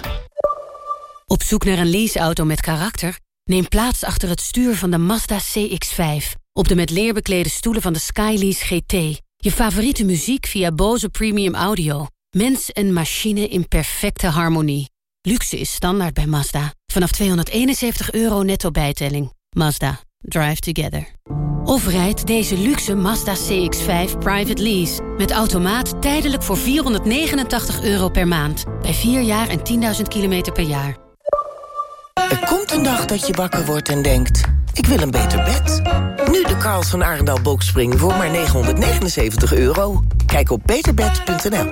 Op zoek naar een leaseauto met karakter? Neem plaats achter het stuur van de Mazda CX-5. Op de met leer beklede stoelen van de Skylease GT. Je favoriete muziek via Bose Premium Audio. Mens en machine in perfecte harmonie. Luxe is standaard bij Mazda. Vanaf 271 euro netto bijtelling. Mazda. Drive together. Of rijd deze luxe Mazda CX-5 private lease. Met automaat tijdelijk voor 489 euro per maand. Bij 4 jaar en 10.000 kilometer per jaar. Er komt een dag dat je wakker wordt en denkt... ik wil een beter bed. Nu de Karls van Arendal Boxspring voor maar 979 euro. Kijk op beterbed.nl.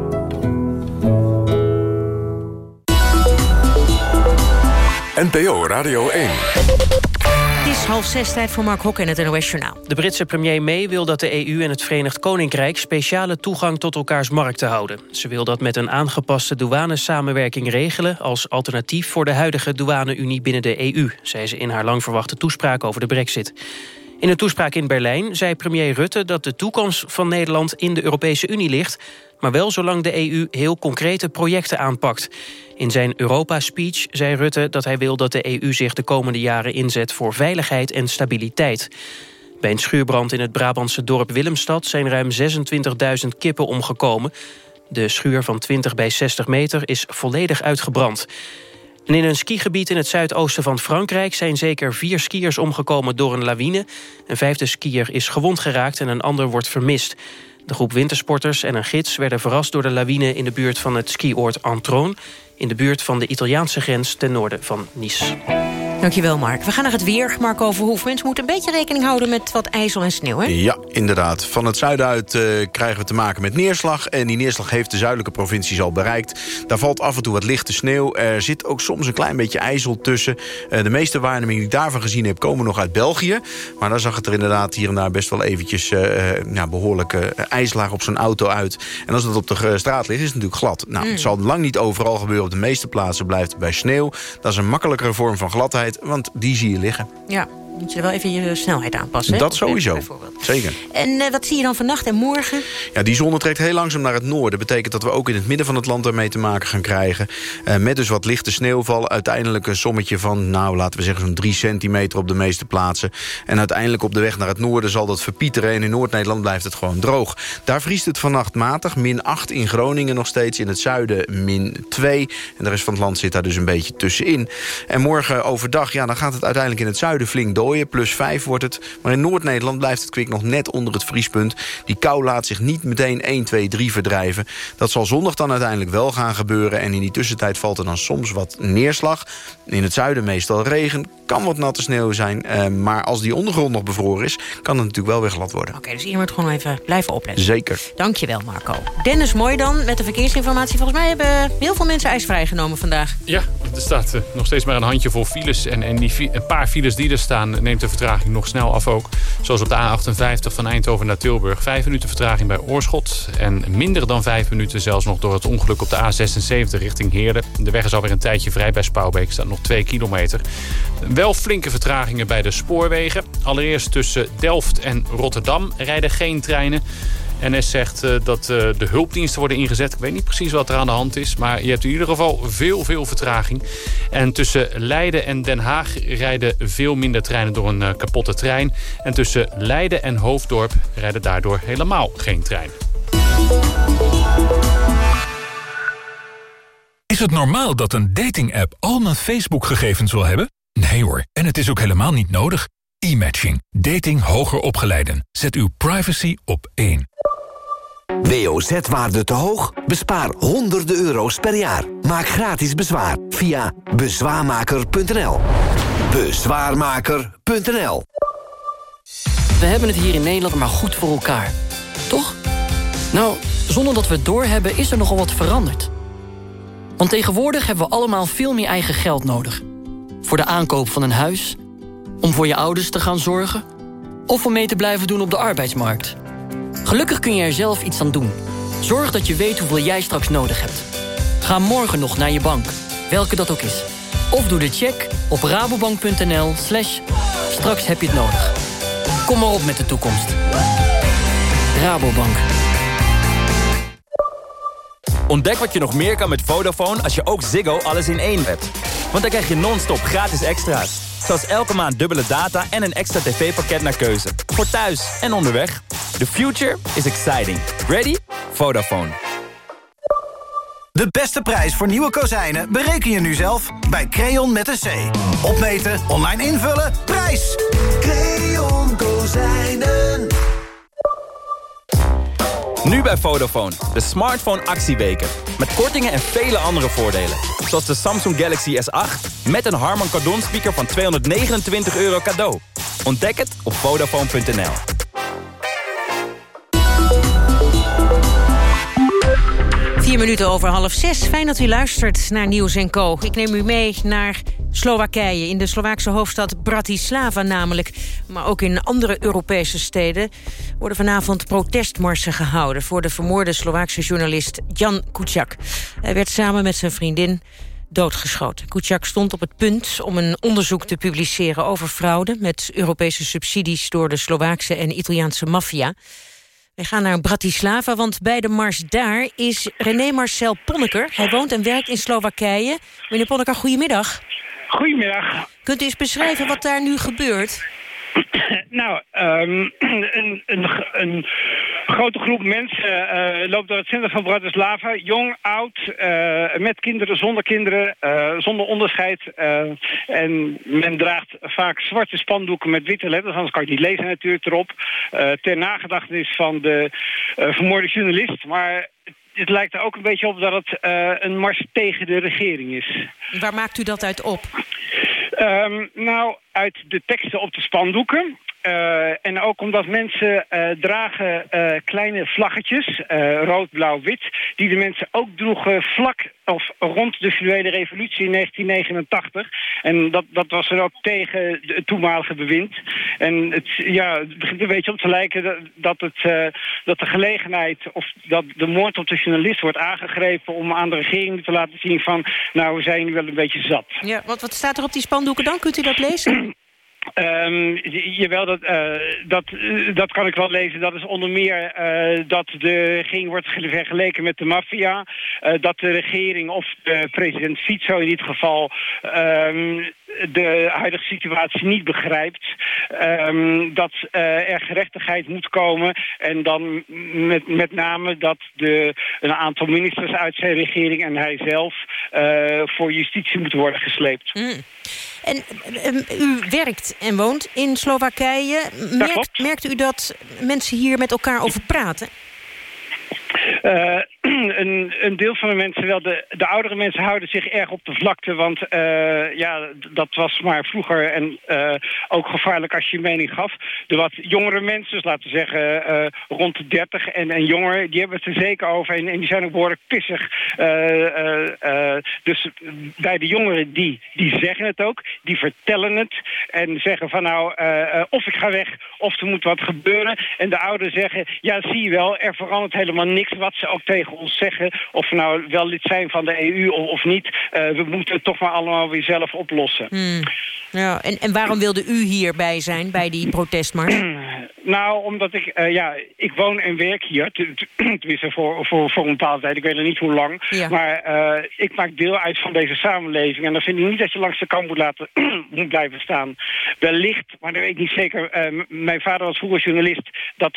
NPO Radio 1. Het is half zes tijd voor Mark Hok en het NOS Journaal. De Britse premier May wil dat de EU en het Verenigd Koninkrijk... speciale toegang tot elkaars markten houden. Ze wil dat met een aangepaste douanesamenwerking regelen... als alternatief voor de huidige douane-unie binnen de EU... zei ze in haar lang verwachte toespraak over de brexit. In een toespraak in Berlijn zei premier Rutte dat de toekomst van Nederland in de Europese Unie ligt, maar wel zolang de EU heel concrete projecten aanpakt. In zijn Europa-speech zei Rutte dat hij wil dat de EU zich de komende jaren inzet voor veiligheid en stabiliteit. Bij een schuurbrand in het Brabantse dorp Willemstad zijn ruim 26.000 kippen omgekomen. De schuur van 20 bij 60 meter is volledig uitgebrand. In een skigebied in het zuidoosten van Frankrijk... zijn zeker vier skiers omgekomen door een lawine. Een vijfde skier is gewond geraakt en een ander wordt vermist. De groep wintersporters en een gids werden verrast door de lawine... in de buurt van het skioord Antroon... in de buurt van de Italiaanse grens ten noorden van Nice. Dankjewel, Mark. We gaan naar het weer. Marco Verhoef. Mensen moeten een beetje rekening houden met wat ijzel en sneeuw, hè? Ja, inderdaad. Van het zuiden uit uh, krijgen we te maken met neerslag. En die neerslag heeft de zuidelijke provincies al bereikt. Daar valt af en toe wat lichte sneeuw. Er zit ook soms een klein beetje ijzel tussen. Uh, de meeste waarnemingen die ik daarvan gezien heb... komen nog uit België. Maar daar zag het er inderdaad hier en daar best wel eventjes... Uh, ja, behoorlijke ijslaag op zo'n auto uit. En als dat op de straat ligt, is het natuurlijk glad. Nou, Mm. het zal lang niet overal gebeuren. Op de meeste plaatsen blijft het bij sneeuw. Dat is een makkelijkere vorm van gladheid. Want die zie je liggen. Ja, moet je wel even je snelheid aanpassen. Dat sowieso. Zeker. En eh, wat zie je dan vannacht en morgen? Ja, die zon trekt heel langzaam naar het noorden. betekent dat we ook in het midden van het land ermee te maken gaan krijgen. Eh, met dus wat lichte sneeuwval. Uiteindelijk een sommetje van, nou, laten we zeggen... zo'n 3 centimeter op de meeste plaatsen. En uiteindelijk op de weg naar het noorden zal dat verpieteren. En in Noord-Nederland blijft het gewoon droog. Daar vriest het vannacht matig. Min 8 in Groningen nog steeds. In het zuiden min 2. En de rest van het land zit daar dus een beetje tussenin. En morgen overdag, ja, dan gaat het uiteindelijk in het zuiden flink Plus 5 wordt het. Maar in Noord-Nederland blijft het kwik nog net onder het vriespunt. Die kou laat zich niet meteen 1, 2, 3 verdrijven. Dat zal zondag dan uiteindelijk wel gaan gebeuren. En in die tussentijd valt er dan soms wat neerslag. In het zuiden meestal regen. Kan wat natte sneeuw zijn. Eh, maar als die ondergrond nog bevroren is... kan het natuurlijk wel weer glad worden. Oké, dus hier moet gewoon even blijven opletten. Zeker. Dankjewel, Marco. Dennis Mooi dan, met de verkeersinformatie. Volgens mij hebben heel veel mensen ijsvrij genomen vandaag. Ja, er staat eh, nog steeds maar een handjevol files. En, en die een paar files die er staan neemt de vertraging nog snel af ook. Zoals op de A58 van Eindhoven naar Tilburg. Vijf minuten vertraging bij Oorschot. En minder dan vijf minuten zelfs nog door het ongeluk op de A76 richting Heerden. De weg is alweer een tijdje vrij bij Spouwbeek. Staat nog twee kilometer. Wel flinke vertragingen bij de spoorwegen. Allereerst tussen Delft en Rotterdam rijden geen treinen. NS zegt eh, dat eh, de hulpdiensten worden ingezet. Ik weet niet precies wat er aan de hand is. Maar je hebt in ieder geval veel, veel vertraging. En tussen Leiden en Den Haag rijden veel minder treinen door een eh, kapotte trein. En tussen Leiden en Hoofddorp rijden daardoor helemaal geen treinen. Is het normaal dat een dating-app al mijn Facebook-gegevens wil hebben? Nee hoor, en het is ook helemaal niet nodig. E-matching. Dating hoger opgeleiden. Zet uw privacy op één. WOZ-waarde te hoog? Bespaar honderden euro's per jaar. Maak gratis bezwaar via bezwaarmaker.nl. Bezwaarmaker.nl We hebben het hier in Nederland maar goed voor elkaar. Toch? Nou, zonder dat we het doorhebben is er nogal wat veranderd. Want tegenwoordig hebben we allemaal veel meer eigen geld nodig. Voor de aankoop van een huis, om voor je ouders te gaan zorgen... of om mee te blijven doen op de arbeidsmarkt. Gelukkig kun je er zelf iets aan doen. Zorg dat je weet hoeveel jij straks nodig hebt. Ga morgen nog naar je bank, welke dat ook is. Of doe de check op rabobank.nl slash straks heb je het nodig. Kom maar op met de toekomst. Rabobank. Ontdek wat je nog meer kan met Vodafone als je ook Ziggo alles in één hebt. Want dan krijg je non-stop gratis extra's. Zoals elke maand dubbele data en een extra tv-pakket naar keuze. Voor thuis en onderweg. The future is exciting. Ready? Vodafone. De beste prijs voor nieuwe kozijnen bereken je nu zelf bij Creon met een C. Opmeten, online invullen, prijs! Creon Kozijnen. Nu bij Vodafone, de smartphone actieweken. Met kortingen en vele andere voordelen. Zoals de Samsung Galaxy S8 met een Harman Kardon speaker van 229 euro cadeau. Ontdek het op Vodafone.nl. Vier minuten over half zes. Fijn dat u luistert naar Nieuws en Co. Ik neem u mee naar Slowakije, in de Slovaakse hoofdstad Bratislava namelijk. Maar ook in andere Europese steden worden vanavond protestmarsen gehouden... voor de vermoorde Slovaakse journalist Jan Kuciak. Hij werd samen met zijn vriendin doodgeschoten. Kuciak stond op het punt om een onderzoek te publiceren over fraude... met Europese subsidies door de Slovaakse en Italiaanse maffia... We gaan naar Bratislava, want bij de mars daar is René Marcel Ponneker. Hij woont en werkt in Slowakije. Meneer Ponneker, goedemiddag. Goedemiddag. Kunt u eens beschrijven wat daar nu gebeurt? <coughs> nou, um, <clears throat> een, een, een, grote groep mensen uh, loopt door het centrum van Bratislava. Jong, oud, uh, met kinderen, zonder kinderen, uh, zonder onderscheid. en men draagt vaak zwarte spandoeken met witte letters, anders kan je niet lezen natuurlijk erop. ter nagedachtenis van de vermoorde journalist. Maar het lijkt er ook een beetje op dat het een mars tegen de regering is. Waar maakt u dat uit op? Um, nou, uit de teksten op de spandoeken. Uh, en ook omdat mensen uh, dragen uh, kleine vlaggetjes, rood, blauw, wit... die de mensen ook droegen vlak of rond de fluwele revolutie in 1989. En dat, dat was er ook tegen het toenmalige bewind. En het, ja, het begint een beetje op te lijken dat, dat, het, dat de gelegenheid... of dat de moord op de journalist wordt aangegrepen... om aan de regering te laten zien van... nou, we zijn nu wel een beetje zat. Ja, wat, wat staat er op die spandoeken dan? Kunt u dat lezen? <clears throat> Um, jawel, dat, uh, dat, dat kan ik wel lezen. Dat is onder meer uh, dat de regering wordt vergeleken met de maffia. dat de regering, of president Fico in dit geval... Um, de huidige situatie niet begrijpt. Um, dat er gerechtigheid moet komen. En dan met, met name dat de, een aantal ministers uit zijn regering en hij zelf... voor justitie moeten worden gesleept. Mm. En u werkt en woont in Slowakije. Merkt, merkt u dat mensen hier met elkaar over praten? Uh, <clears throat> een, een, deel van de mensen wel. De, de oudere mensen houden zich erg op de vlakte. Want uh, ja, dat was maar vroeger en uh, ook gevaarlijk als je mening gaf. De wat jongere mensen, dus laten we zeggen rond de 30 en, en jonger... die hebben het er zeker over en, die zijn ook behoorlijk pissig. dus bij de jongeren, die, die zeggen het ook. Die vertellen het en zeggen van nou, of ik ga weg of er moet wat gebeuren. En de ouderen zeggen, ja zie je wel, er verandert helemaal niks wat ze ook tegen ons zeggen. Of we nou wel lid zijn van de EU of, niet. Uh, we moeten het toch maar allemaal weer zelf oplossen. Hmm. Ja, en, en waarom wilde u hierbij zijn, bij die protestmars? <clears throat> nou, omdat ik, uh, ja, ik woon en werk hier. <clears throat> Tenminste, voor, voor, voor een bepaalde tijd. Ik weet nog niet hoe lang. Ja. Maar uh, ik maak deel uit van deze samenleving. En dan vind ik niet dat je langs de kant moet, laten, <clears throat> moet blijven staan. Wellicht, maar dat weet ik niet zeker. Uh, mijn vader was vroeger journalist. Dat,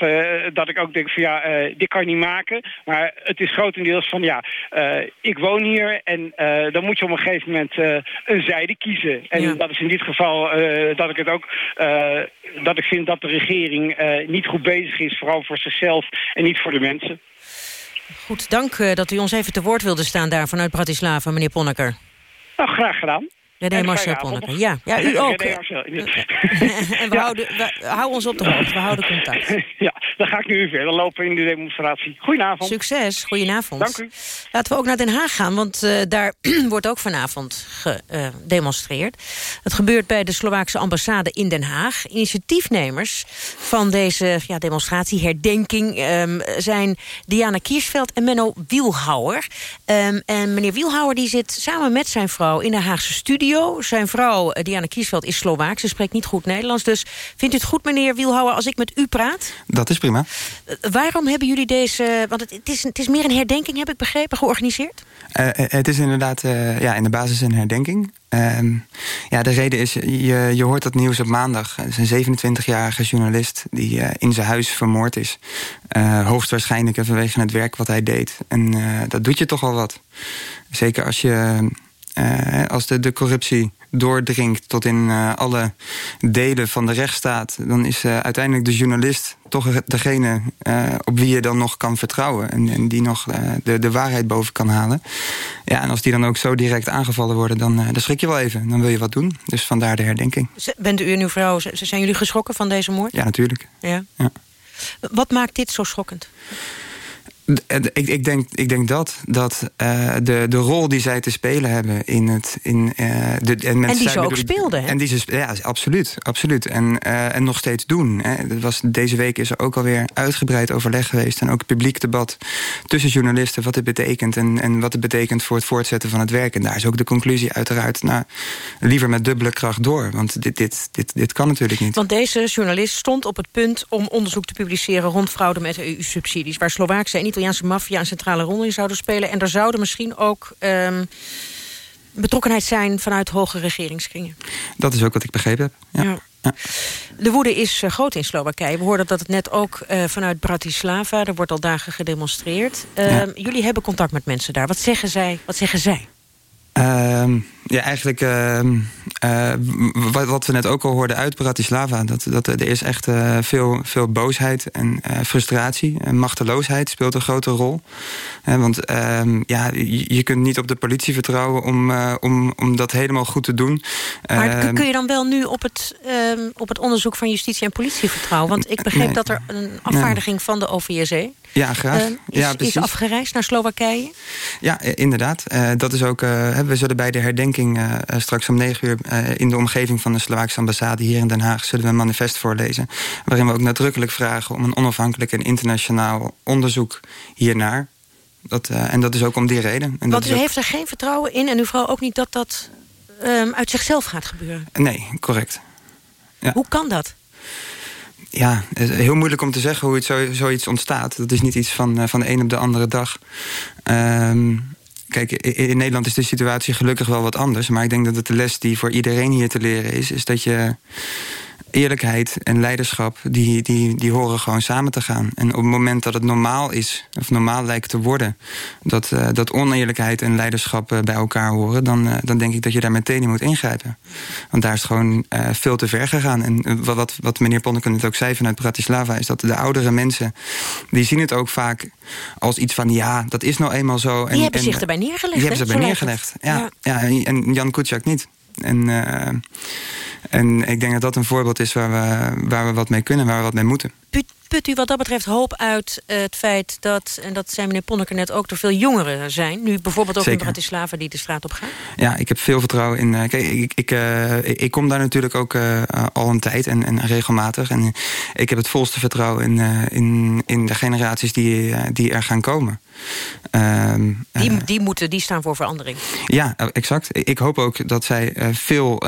dat ik ook denk van ja, dit kan je niet maken. Maar het is grotendeels van ja, ik woon hier. En dan moet je op een gegeven moment een zijde kiezen. En ja. dat is in dit geval uh, dat ik het ook uh, dat ik vind dat de regering uh, niet goed bezig is, vooral voor zichzelf en niet voor de mensen. Goed, dank dat u ons even te woord wilde staan daar vanuit Bratislava, meneer Ponneker. Nou, graag gedaan. René Marcel Ponneker, ja. Ja, u <laughs> ook. <laughs> en we, ja. houden, we houden ons op de hoogte, we houden contact. <laughs> Ja, dan ga ik nu verder lopen in de demonstratie. Goedenavond. Succes, goedenavond. Dank u. Laten we ook naar Den Haag gaan, want uh, daar <clears throat> wordt ook vanavond gedemonstreerd. Uh, het gebeurt bij de Slovaakse ambassade in Den Haag. Initiatiefnemers van deze ja, demonstratie, herdenking, um, zijn Diana Kiersveld en Menno Wielhouwer. Um, en meneer Wielhouwer die zit samen met zijn vrouw in de Haagse studio. Zijn vrouw, Diana Kiesveld, is Slovaak. Ze spreekt niet goed Nederlands. Dus vindt u het goed, meneer Wielhouwer, als ik met u praat? Dat is prima. Uh, waarom hebben jullie deze... Want het, het, is, het is meer een herdenking, heb ik begrepen, georganiseerd? Uh, het is inderdaad uh, ja, in de basis een herdenking. Uh, ja, de reden is, je, je hoort dat nieuws op maandag. Is een 27-jarige journalist die in zijn huis vermoord is. hoogstwaarschijnlijk vanwege het werk wat hij deed. En dat doet je toch wel wat. Zeker als je uh, als de, de corruptie doordringt tot in alle delen van de rechtsstaat, dan is uiteindelijk de journalist toch degene op wie je dan nog kan vertrouwen en, en die nog de, de waarheid boven kan halen. Ja, en als die dan ook zo direct aangevallen worden, dan, dan schrik je wel even. Dan wil je wat doen. Dus vandaar de herdenking. Bent u en uw vrouw, zijn jullie geschrokken van deze moord? Ja, natuurlijk. Ja. ja. Wat maakt dit zo schokkend? Ik, ik, denk, ik denk dat, dat uh, de, de rol die zij te spelen hebben in het... In, uh, de, en, en die ze ook speelden, En die ze, ja, absoluut. absoluut. En, uh, en nog steeds doen. Hè. Dat was, deze week is er ook alweer uitgebreid overleg geweest... en ook publiek debat tussen journalisten... wat het betekent en, en wat het betekent voor het voortzetten van het werk. En daar is ook de conclusie uiteraard... Nou, liever met dubbele kracht door. Want dit, dit, dit, dit kan natuurlijk niet. Want deze journalist stond op het punt om onderzoek te publiceren... rond fraude met EU-subsidies... waar Slovaakse en Italiaanse maffia een centrale rol in zouden spelen. En er zouden misschien ook um, betrokkenheid zijn vanuit hoge regeringskringen. Dat is ook wat ik begrepen heb. Ja. ja. De woede is uh, groot in Slowakije. We hoorden dat het net ook uh, vanuit Bratislava. Er wordt al dagen gedemonstreerd. Uh, ja. Jullie hebben contact met mensen daar. Wat zeggen zij? Wat zeggen zij? Uh, ja, eigenlijk uh, uh, wat, wat, we net ook al hoorden uit Bratislava... dat, dat er is echt uh, veel, veel boosheid en frustratie. En machteloosheid speelt een grote rol. want ehm, ja, je, je, kunt niet op de politie vertrouwen om, om, om dat helemaal goed te doen. Maar ehm, kun je dan wel nu op het, op het onderzoek van justitie en politie vertrouwen? Want ik begreep nee, dat er een afvaardiging van de OVSE... Ja, graag. is, ja, is afgereisd naar Slowakije? Ja, inderdaad. dat is ook, we zullen bij de herdenking uh, straks om negen uur uh, in de omgeving van de Slovaakse ambassade hier in Den Haag zullen we een manifest voorlezen. Waarin we ook nadrukkelijk vragen om een onafhankelijk en internationaal onderzoek hiernaar. Dat, uh, en dat is ook om die reden. En Want u ook... heeft er geen vertrouwen in en uw vrouw ook niet dat dat um, uit zichzelf gaat gebeuren? Nee, correct. Ja. Hoe kan dat? Ja, heel moeilijk om te zeggen hoe het zo, zoiets ontstaat. Dat is niet iets van, van de een op de andere dag. Um, Kijk, in Nederland is de situatie gelukkig wel wat anders. Maar ik denk dat het de les die voor iedereen hier te leren is... is dat je eerlijkheid en leiderschap, die, die, die horen gewoon samen te gaan. En op het moment dat het normaal is, of normaal lijkt te worden... dat, uh, dat oneerlijkheid en leiderschap uh, bij elkaar horen... Dan, uh, dan denk ik dat je daar meteen in moet ingrijpen. Want daar is het gewoon veel te ver gegaan. En wat, wat meneer Ponneken het ook zei vanuit Bratislava... is dat de oudere mensen, die zien het ook vaak als iets van... ja, dat is nou eenmaal zo. En, die hebben en, zich erbij neergelegd. Die hebben ze erbij neergelegd, ja, ja. ja. En Jan Kuciak niet. En, uh, en ik denk dat dat een voorbeeld is waar we, waar we wat mee kunnen, waar we wat mee moeten. Put, put u wat dat betreft hoop uit uh, het feit dat, en dat zei meneer Ponneke net ook, er veel jongeren zijn. Nu bijvoorbeeld ook Zeker. in Bratislava die de straat op gaan. Ja, ik heb veel vertrouwen in. Uh, kijk, ik, ik, uh, ik, kom daar natuurlijk ook al een tijd en, en regelmatig. En ik heb het volste vertrouwen in, in, in de generaties die, die er gaan komen. Um, die, uh, die, moeten, die staan voor verandering. Ja, exact. Ik hoop ook dat zij uh, veel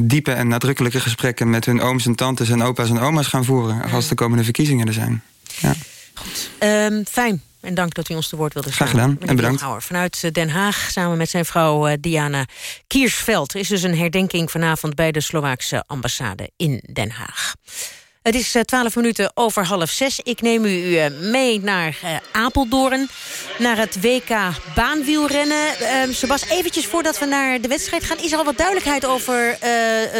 diepe en nadrukkelijke gesprekken... met hun ooms en tantes en opa's en oma's gaan voeren... Als de komende verkiezingen er zijn. Ja. Goed. Um, fijn. En dank dat u ons te woord wilde staan. Graag gedaan en bedankt. Vanuit Den Haag samen met zijn vrouw Diana Kiersveld... is dus een herdenking vanavond bij de Slovaakse ambassade in Den Haag. Het is twaalf minuten over half zes. Ik neem u uh, mee naar uh, Apeldoorn, naar het WK baanwielrennen. Uh, Sebas, eventjes voordat we naar de wedstrijd gaan... is er al wat duidelijkheid over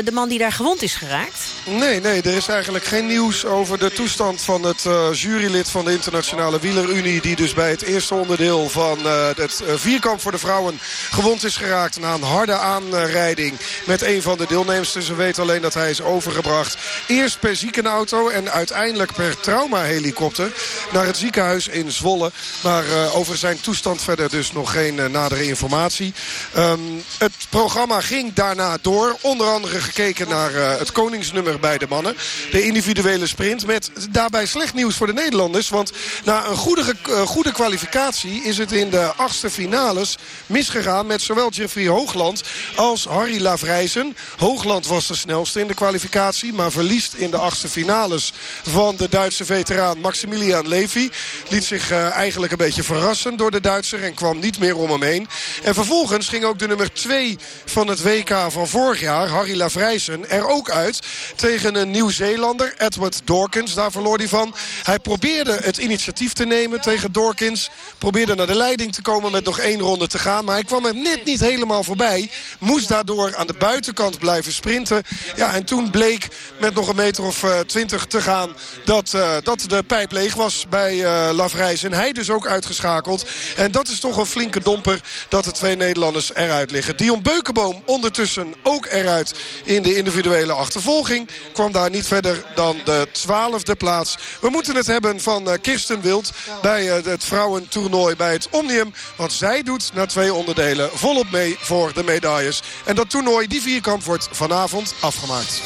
de man die daar gewond is geraakt? Nee, nee, er is eigenlijk geen nieuws over de toestand van het jurylid... van de Internationale Wielerunie... die dus bij het eerste onderdeel van het vierkamp voor de vrouwen... gewond is geraakt na een harde aanrijding met een van de deelnemers. Ze weten alleen dat hij is overgebracht. Eerst per ziekenhuis auto en uiteindelijk per traumahelikopter naar het ziekenhuis in Zwolle. Maar uh, over zijn toestand verder dus nog geen uh, nadere informatie. Um, het programma ging daarna door. Onder andere gekeken naar uh, het koningsnummer bij de mannen. De individuele sprint met daarbij slecht nieuws voor de Nederlanders. Want na een goede, goede kwalificatie is het in de achtste finales misgegaan met zowel Jeffrey Hoogland als Harry Lavrijzen. Hoogland was de snelste in de kwalificatie, maar verliest in de achtste finale finales van de Duitse veteraan Maximilian Levy. Liet zich uh, eigenlijk een beetje verrassen door de Duitser en kwam niet meer om hem heen. En vervolgens ging ook de nummer 2 van het WK van vorig jaar, Harry Lavrijsen, er ook uit. Tegen een Nieuw-Zeelander, Edward Dawkins. Daar verloor hij van. Hij probeerde het initiatief te nemen tegen Dawkins. Probeerde naar de leiding te komen met nog één ronde te gaan. Maar hij kwam er net niet helemaal voorbij. Moest daardoor aan de buitenkant blijven sprinten. Ja, en toen bleek met nog een meter of uh, twintig te gaan... Dat, uh, dat de pijp leeg was bij uh, Lavrijs. En hij dus ook uitgeschakeld. En dat is toch een flinke domper dat de twee Nederlanders eruit liggen. Dion Beukenboom ondertussen ook eruit in de individuele achtervolging. Kwam daar niet verder dan de twaalfde plaats. We moeten het hebben van Kirsten Wild bij het vrouwentoernooi bij het Omnium. Want zij doet na twee onderdelen volop mee voor de medailles. En dat toernooi, die vierkamp, wordt vanavond afgemaakt.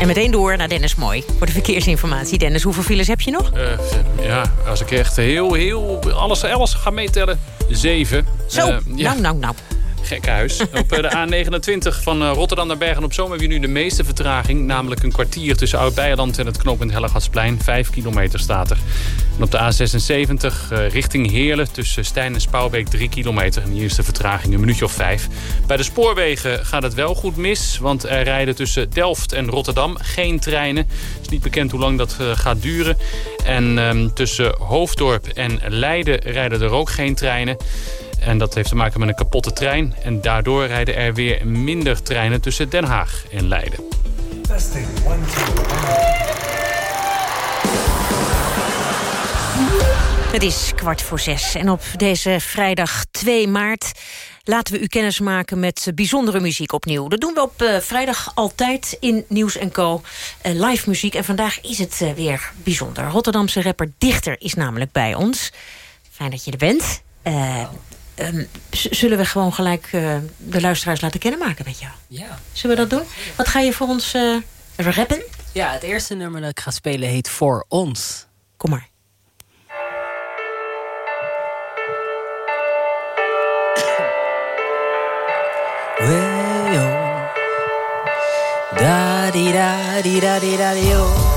En meteen door naar Dennis Mooi voor de verkeersinformatie. Dennis, hoeveel files heb je nog? Uh, ja, als ik echt heel, heel alles, alles ga meetellen, zeven. Zo, uh, ja. nou, nou, nou. Gekhuis. <laughs> Op de A29 van eh, Rotterdam naar Bergen op Zoom... hebben we nu de meeste vertraging. Namelijk een kwartier tussen Oud-Beijerland en het knooppunt Hellegatsplein. Vijf kilometer staat er. En op de A76 uh, richting Heerlen tussen Stijn en Spouwbeek 3 kilometer. En hier is de vertraging een minuutje of vijf. Bij de spoorwegen gaat het wel goed mis. Want er rijden tussen Delft en Rotterdam geen treinen. Het is niet bekend hoe lang dat gaat duren. En um, tussen Hoofddorp en Leiden rijden er ook geen treinen. En dat heeft te maken met een kapotte trein. En daardoor rijden er weer minder treinen tussen Den Haag en Leiden. Testing, one, two, Het is kwart voor zes en op deze vrijdag 2 maart laten we u kennis maken met bijzondere muziek opnieuw. Dat doen we op uh, vrijdag altijd in Nieuws Co. Uh, live muziek en vandaag is het uh, weer bijzonder. Rotterdamse rapper Dichter is namelijk bij ons. Fijn dat je er bent. Um, zullen we gewoon gelijk uh, de luisteraars laten kennen maken met jou? Ja. Zullen we dat doen? Wat ga je voor ons uh, rappen? Ja, het eerste nummer dat ik ga spelen heet Voor Ons. Kom maar. Da di da di da di da di oh.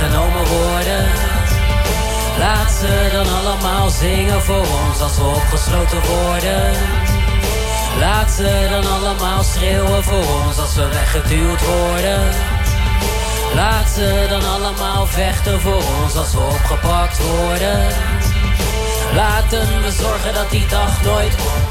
Weggenomen worden. Laat ze dan allemaal zingen voor ons als we opgesloten worden. Laat ze dan allemaal schreeuwen voor ons als we weggeduwd worden. Laat ze dan allemaal vechten voor ons als we opgepakt worden. Laten we zorgen dat die dag nooit komt.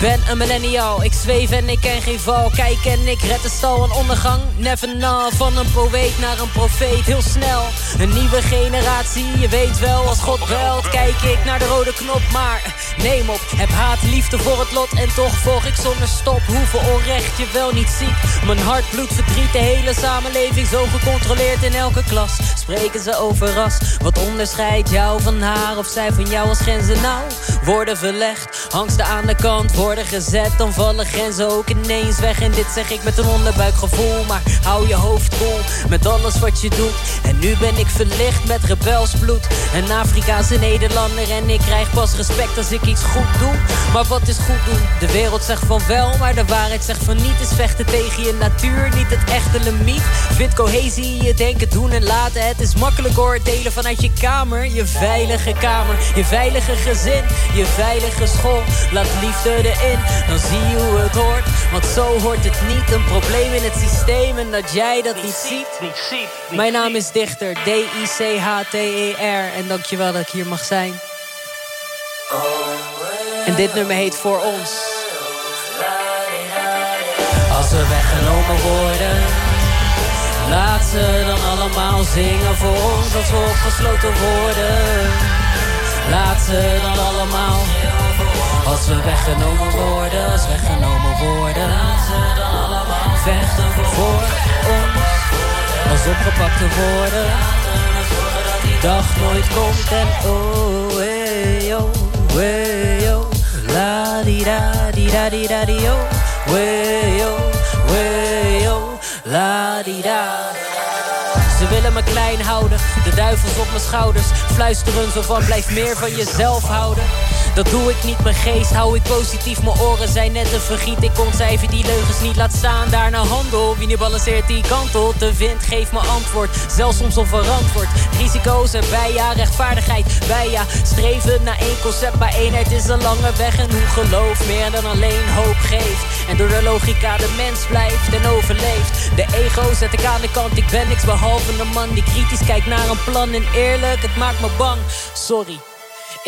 Ben een millennial, ik zweef en ik ken geen val. Kijk en ik red de stal, een ondergang. Never know, van een poëet naar een profeet, heel snel. Een nieuwe generatie, je weet wel, als God belt. Kijk ik naar de rode knop, maar neem op. Heb haat, liefde voor het lot en toch volg ik zonder stop. Hoeveel onrecht je wel niet ziet. Mijn hart, bloed, verdriet, de hele samenleving zo gecontroleerd in elke klas. Spreken ze over ras, wat onderscheidt jou van haar of zij van jou als grenzen nou? Worden verlegd, angsten aan de kant, worden gezet, dan vallen grenzen ook ineens weg. En dit zeg ik met een onderbuikgevoel, maar hou je hoofd koel met alles wat je doet. En nu ben ik verlicht met rebelsbloed. Een Afrikaanse Nederlander en ik krijg pas respect als ik iets goed doe. Maar wat is goed doen? De wereld zegt van wel, maar de waarheid zegt van niet. Is vechten tegen je natuur, niet het echte limiet. Vind cohesie, je denken, doen en laten. Het is makkelijk oordelen vanuit je kamer, je veilige kamer, je veilige gezin, je veilige school. Laat liefde dan zie je hoe het hoort. Want zo hoort het niet, een probleem in het systeem en dat jij dat niet ziet. Mijn naam is Dichter, D-I-C-H-T-E-R. En dankjewel dat ik hier mag zijn. En dit nummer heet Voor Ons. Als we weggenomen worden, laat ze dan allemaal zingen voor ons als we opgesloten worden. Laat ze dan allemaal, als we weggenomen worden, als we weggenomen worden. Laat ze dan allemaal vechten voor ons, als opgepakt te worden. Die dag nooit komt en oh, hey, hey, oh, la di da di da di da di yo, way yo, yo, la di da. Ze willen me klein houden, de duivels op mijn schouders. Fluisteren zo van blijf meer van jezelf houden. Dat doe ik niet, mijn geest hou ik positief. Mijn oren zijn net een vergiet. Ik ontcijfer die leugens niet, laat staan daar naar handel. Wie nu balanceert die kantelt, de wind geeft me antwoord. Zelfs soms onverantwoord. Risico's erbij, ja, rechtvaardigheid bij ja. Streven naar één concept, maar eenheid is een lange weg. En hoe geloof meer dan alleen hoop geeft. En door de logica de mens blijft en overleeft. De ego zet ik aan de kant, ik ben niks behalve een man die kritisch kijkt naar een plan. En eerlijk, het maakt me bang. Sorry.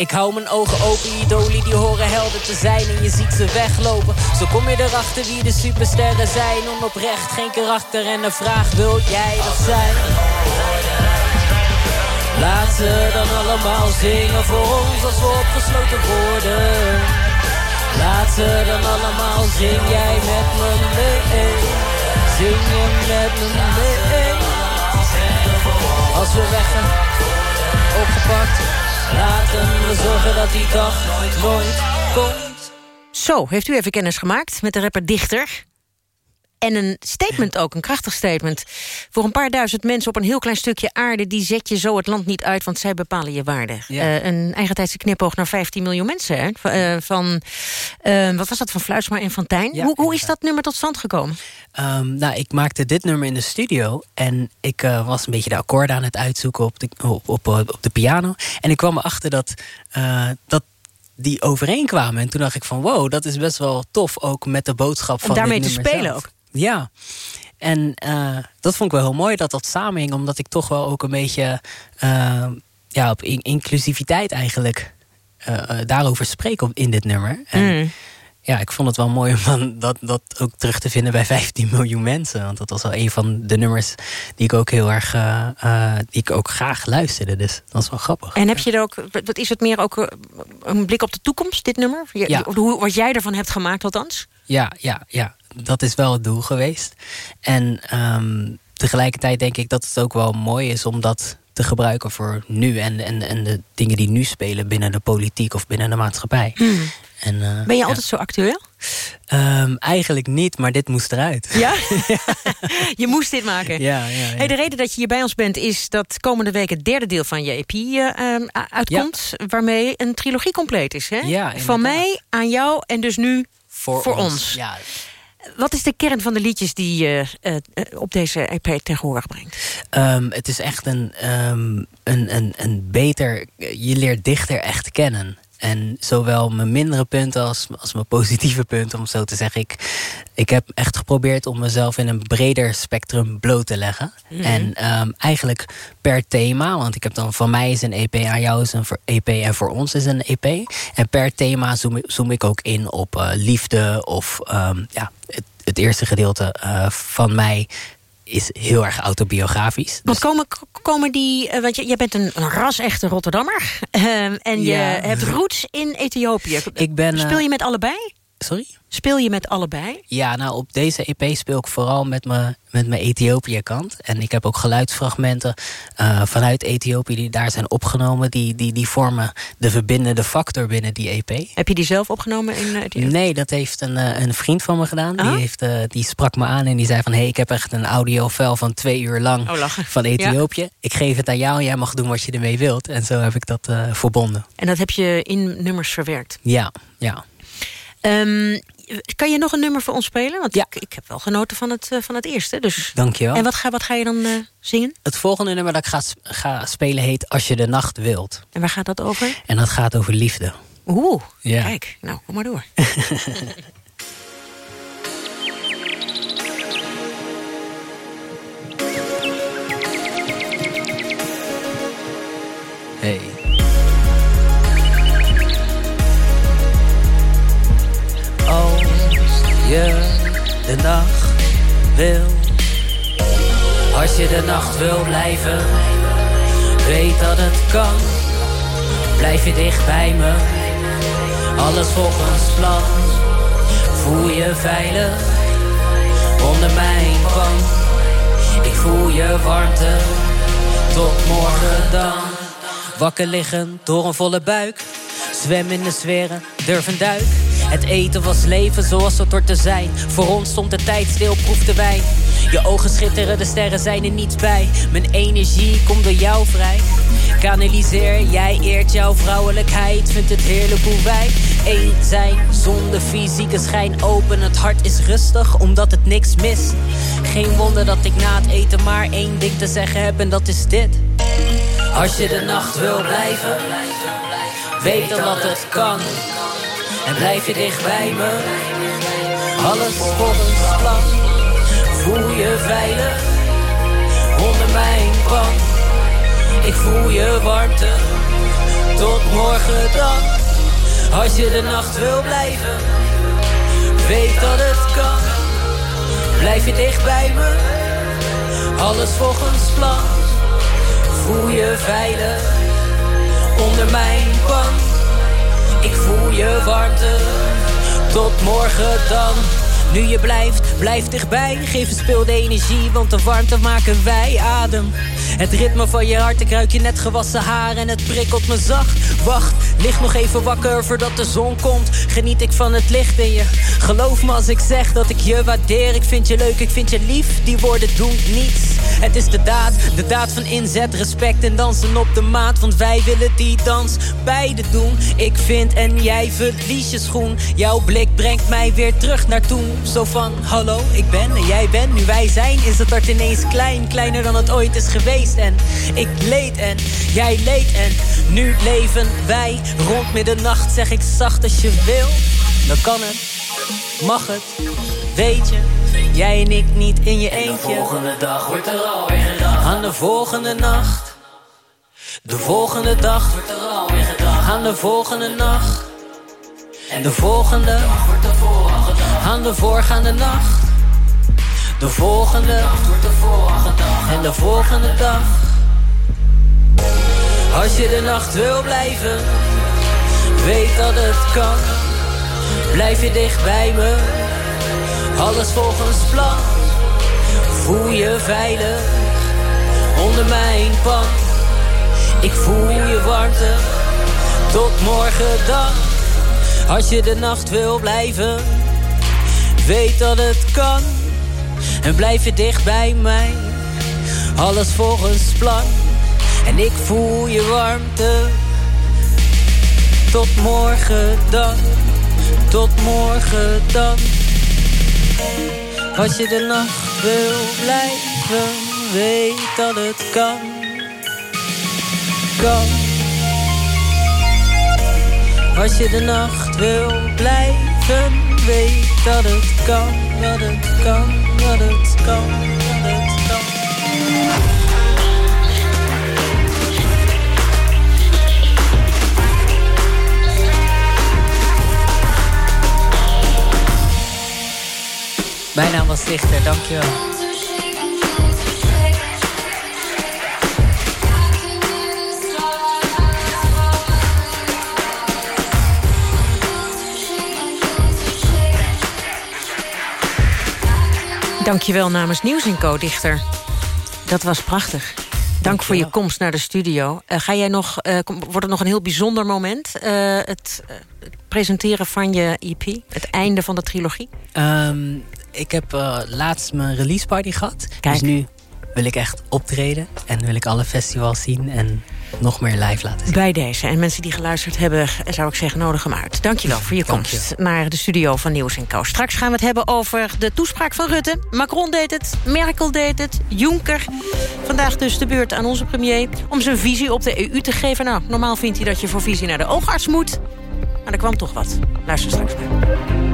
Ik hou mijn ogen open, idolie die horen helder te zijn En je ziet ze weglopen. Zo kom je erachter wie de supersterren zijn. Onoprecht, geen karakter en de vraag wil jij dat zijn? Laat ze dan allemaal zingen voor ons als we opgesloten worden. Laat ze dan allemaal zing jij met me mee. Zing je met me mee. Als we weggaan, opgepakt Laten we zorgen dat die dag nooit, nooit komt. Zo, heeft u even kennis gemaakt met de rapper Dichter? En een statement ook, een krachtig statement. Voor een paar duizend mensen op een heel klein stukje aarde... die zet je zo het land niet uit, want zij bepalen je waarde. Uh, een eigentijdse knipoog naar 15 miljoen mensen. Hè? Uh, van, uh, wat was dat, van Fluitsma en Fontijn? Ja, hoe, hoe is dat nummer tot stand gekomen? Um, nou, ik maakte dit nummer in de studio. En ik was een beetje de akkoorden aan het uitzoeken op de, op, op, op de piano. En ik kwam erachter dat... dat die overeenkwamen. En toen dacht ik van wow, dat is best wel tof. Ook met de boodschap van Om daarmee te spelen zelf. ook. Ja, en uh, dat vond ik wel heel mooi dat dat samenhing, omdat ik toch wel ook een beetje uh, ja, op in inclusiviteit eigenlijk uh, daarover spreek op, in dit nummer. En mm. ja, ik vond het wel mooi om dat, dat ook terug te vinden bij <laughs> 15 miljoen mensen. Want dat was wel een van de nummers die ik ook heel erg, die ik ook graag luisterde. Dus dat is wel grappig. En heb je er ook, wat is het meer ook een blik op de toekomst, dit nummer? Ja. Hoe, wat jij ervan hebt gemaakt althans? Ja, ja, ja dat is wel het doel geweest. En um, tegelijkertijd denk ik dat het ook wel mooi is om dat te gebruiken voor nu en, en, en de dingen die nu spelen binnen de politiek of binnen de maatschappij. Hmm. En, uh, ben je altijd zo actueel? Um, eigenlijk niet, maar dit moest eruit. Ja? <laughs> <laughs> je moest dit maken? Ja, ja, ja. Hey, de reden dat je hier bij ons bent is dat komende week het derde deel van je EP uh, um, uitkomt. Waarmee een trilogie compleet is. Hè? Ja, van mij aan jou en dus nu voor, voor ons. ons. Ja. Wat is de kern van de liedjes die je uh, uh, op deze EP tegenwoordig brengt? Um, het is echt een, um, een, een, een beter... Je leert dichter echt kennen. En zowel mijn mindere punten als, als mijn positieve punten, om zo te zeggen. Ik, ik heb echt geprobeerd om mezelf in een breder spectrum bloot te leggen. Mhm. En um, eigenlijk per thema, want ik heb dan van mij is een EP, aan jou is een EP en voor ons is een EP. En per thema zoom, zoom ik ook in op uh, liefde of um, ja, het, het, eerste gedeelte uh, van mij is heel erg autobiografisch. Want komen, komen die... Uh, want je, je bent een, een ras-echte Rotterdammer. Uh, <laughs> en je Ja. hebt roots in Ethiopië. Ik ben, Speel je met allebei? Sorry? Speel je met allebei? Ja, nou op deze EP speel ik vooral met mijn met mijn Ethiopië kant. En ik heb ook geluidsfragmenten uh, vanuit Ethiopië die daar zijn opgenomen. Die, die, die vormen de verbindende factor binnen die EP. Heb je die zelf opgenomen in uh, Ethiopië? Nee, dat heeft een, uh, een vriend van me gedaan. Die, heeft, die sprak me aan en die zei van... hé, hey, ik heb echt een audiofile van twee uur lang oh, van Ethiopië. Ja. Ik geef het aan jou en jij mag doen wat je ermee wilt. En zo heb ik dat verbonden. En dat heb je in nummers verwerkt? Ja, ja. Um, kan je nog een nummer voor ons spelen? Want ja. ik, ik heb wel genoten van het, uh, van het eerste. Dus... Dank je wel. En wat ga, wat ga je dan uh, zingen? Het volgende nummer dat ik ga, ga, spelen heet Als je de nacht wilt. En waar gaat dat over? En dat gaat over liefde. Oeh, ja. kijk. Nou, kom maar door. <laughs> hey. Je de nacht wil. Als je de nacht wil blijven, weet dat het kan. Blijf je dicht bij me, alles volgens plan. Voel je veilig onder mijn wang. Ik voel je warmte, tot morgen dan. Wakker liggen door een volle buik. Zwem in de sferen, durf een duik. Het eten was leven zoals het hoort te zijn. Voor ons stond de tijd stil, proefde wijn. Je ogen schitteren, de sterren zijn er niet bij. Mijn energie komt door jou vrij. Kanaliseer, jij eert jouw vrouwelijkheid. Vindt het heerlijk hoe wij één zijn. Zonder fysieke schijn open. Het hart is rustig, omdat het niks mis. Geen wonder dat ik na het eten maar één ding te zeggen heb en dat is dit. Als je de nacht wil blijven, weet dan dat het kan. En blijf je dicht bij me, alles volgens plan. Voel je veilig, onder mijn pan. Ik voel je warmte, tot morgen dan. Als je de nacht wil blijven, weet dat het kan. Blijf je dicht bij me, alles volgens plan. Voel je veilig, onder mijn pan. Ik voel je warmte, tot morgen dan. Nu je blijft, blijf dichtbij. Geef verspeelde energie, want de warmte maken wij adem. Het ritme van je hart, ik ruik je net gewassen haar en het prikkelt me zacht. Wacht, lig nog even wakker voordat de zon komt. Geniet ik van het licht in je. Geloof me als ik zeg dat ik je waardeer. Ik vind je leuk, ik vind je lief. Die woorden doen niets. Het is de daad, de daad van inzet, respect en dansen op de maat. Want wij willen die dans beide doen. Ik vind en jij verlies je schoen. Jouw blik brengt mij weer terug naar toen. Zo van, hallo, ik ben en jij bent. Nu wij zijn, is het hart ineens klein. Kleiner dan het ooit is geweest. En ik leed en jij leed en nu leven wij. Rond middernacht zeg ik zacht als je wil. Dan kan het, mag het, weet je. Jij en ik niet in je eentje. de volgende dag wordt er alweer gedacht. Aan de volgende nacht. De volgende dag wordt er alweer gedacht. Aan de volgende nacht. En de volgende wordt ervoor al gedacht. Aan de voorgaande nacht. De volgende nacht wordt ervoor al gedacht. En de volgende dag. Als je de nacht wil blijven, weet dat het kan. Blijf je dicht bij me, alles volgens plan. Voel je veilig, onder mijn pan. Ik voel je warmte, tot morgen dan. Als je de nacht wil blijven, weet dat het kan. En blijf je dicht bij mij, alles volgens plan. En ik voel je warmte. Tot morgen dan, tot morgen dan. Als je de nacht wil blijven, weet dat het kan. Kan. Als je de nacht wil blijven, weet dat het kan, dat het kan, dat het kan, dat het kan. Mijn naam was Dichter, dankjewel. Dankjewel namens Nieuws Co, Dichter. Dat was prachtig. Dank voor je komst naar de studio. Uh, ga jij nog, uh, wordt het nog een heel bijzonder moment? Uh, het, het, presenteren van je EP? Het einde van de trilogie? Um, ik heb laatst mijn release party gehad. Kijk. Dus nu wil ik echt optreden. En wil ik alle festivals zien. En nog meer live laten zien. Bij deze. En mensen die geluisterd hebben, zou ik zeggen, nodig hem uit. Dankjewel voor je komst naar de studio van Nieuws en Co. Straks gaan we het hebben over de toespraak van Rutte. Macron deed het, Merkel deed het, Juncker. Vandaag dus de beurt aan onze premier om zijn visie op de EU te geven. Nou, normaal vindt hij dat je voor visie naar de oogarts moet. Maar er kwam toch wat. Luister straks naar.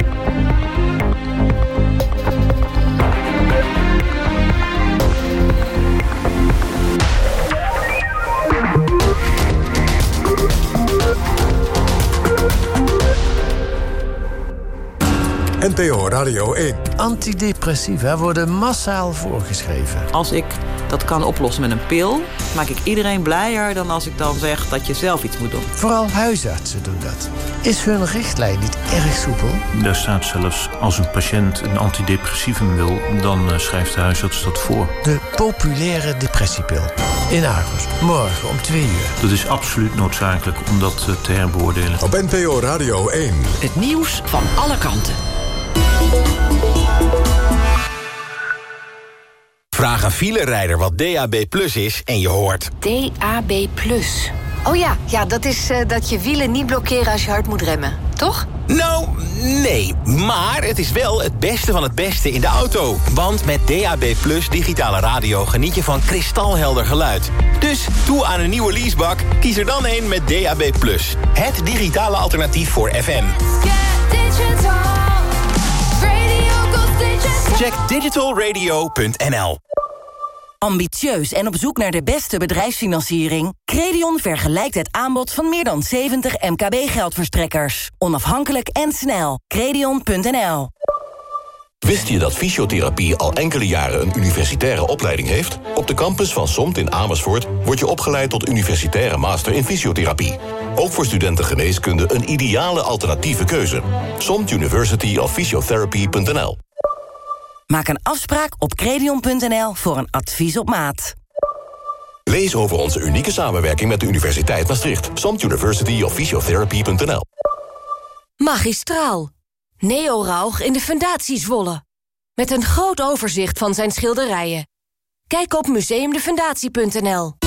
NPO Radio 1. Antidepressiva worden massaal voorgeschreven. Als ik dat kan oplossen met een pil, maak ik iedereen blijer dan als ik dan zeg dat je zelf iets moet doen. Vooral huisartsen doen dat. Is hun richtlijn niet erg soepel? Daar staat zelfs als een patiënt een antidepressivum wil, dan uh, schrijft de huisarts dat voor. De populaire depressiepil. In Argos, morgen om 2 uur. Dat is absoluut noodzakelijk om dat eh, te herbeoordelen. Op NPO Radio 1. Het nieuws van alle kanten. Vraag een filerijder wat DAB Plus is en je hoort... DAB Plus. Oh ja, ja dat is eh, dat je wielen niet blokkeren als je hard moet remmen, toch? Nou, nee. Maar het is wel het beste van het beste in de auto. Want met DAB Plus digitale radio geniet je van kristalhelder geluid. Dus toe aan een nieuwe leasebak, kies er dan een met DAB Plus. Het digitale alternatief voor FM. Check digitalradio.nl Ambitieus en op zoek naar de beste bedrijfsfinanciering? Credion vergelijkt het aanbod van meer dan 70 MKB-geldverstrekkers. Onafhankelijk en snel. Credion.nl Wist je dat fysiotherapie al enkele jaren een universitaire opleiding heeft? Op de campus van SOMT in Amersfoort word je opgeleid tot universitaire master in fysiotherapie. Ook voor studenten geneeskunde een ideale alternatieve keuze. SOMT University of Physiotherapy.nl Maak een afspraak op credion.nl voor een advies op maat. Lees over onze unieke samenwerking met de Universiteit Maastricht. SOMT University of Physiotherapy.nl Magistraal. Neo Rauch in de Fundatie Zwolle. Met een groot overzicht van zijn schilderijen. Kijk op museumdefundatie.nl.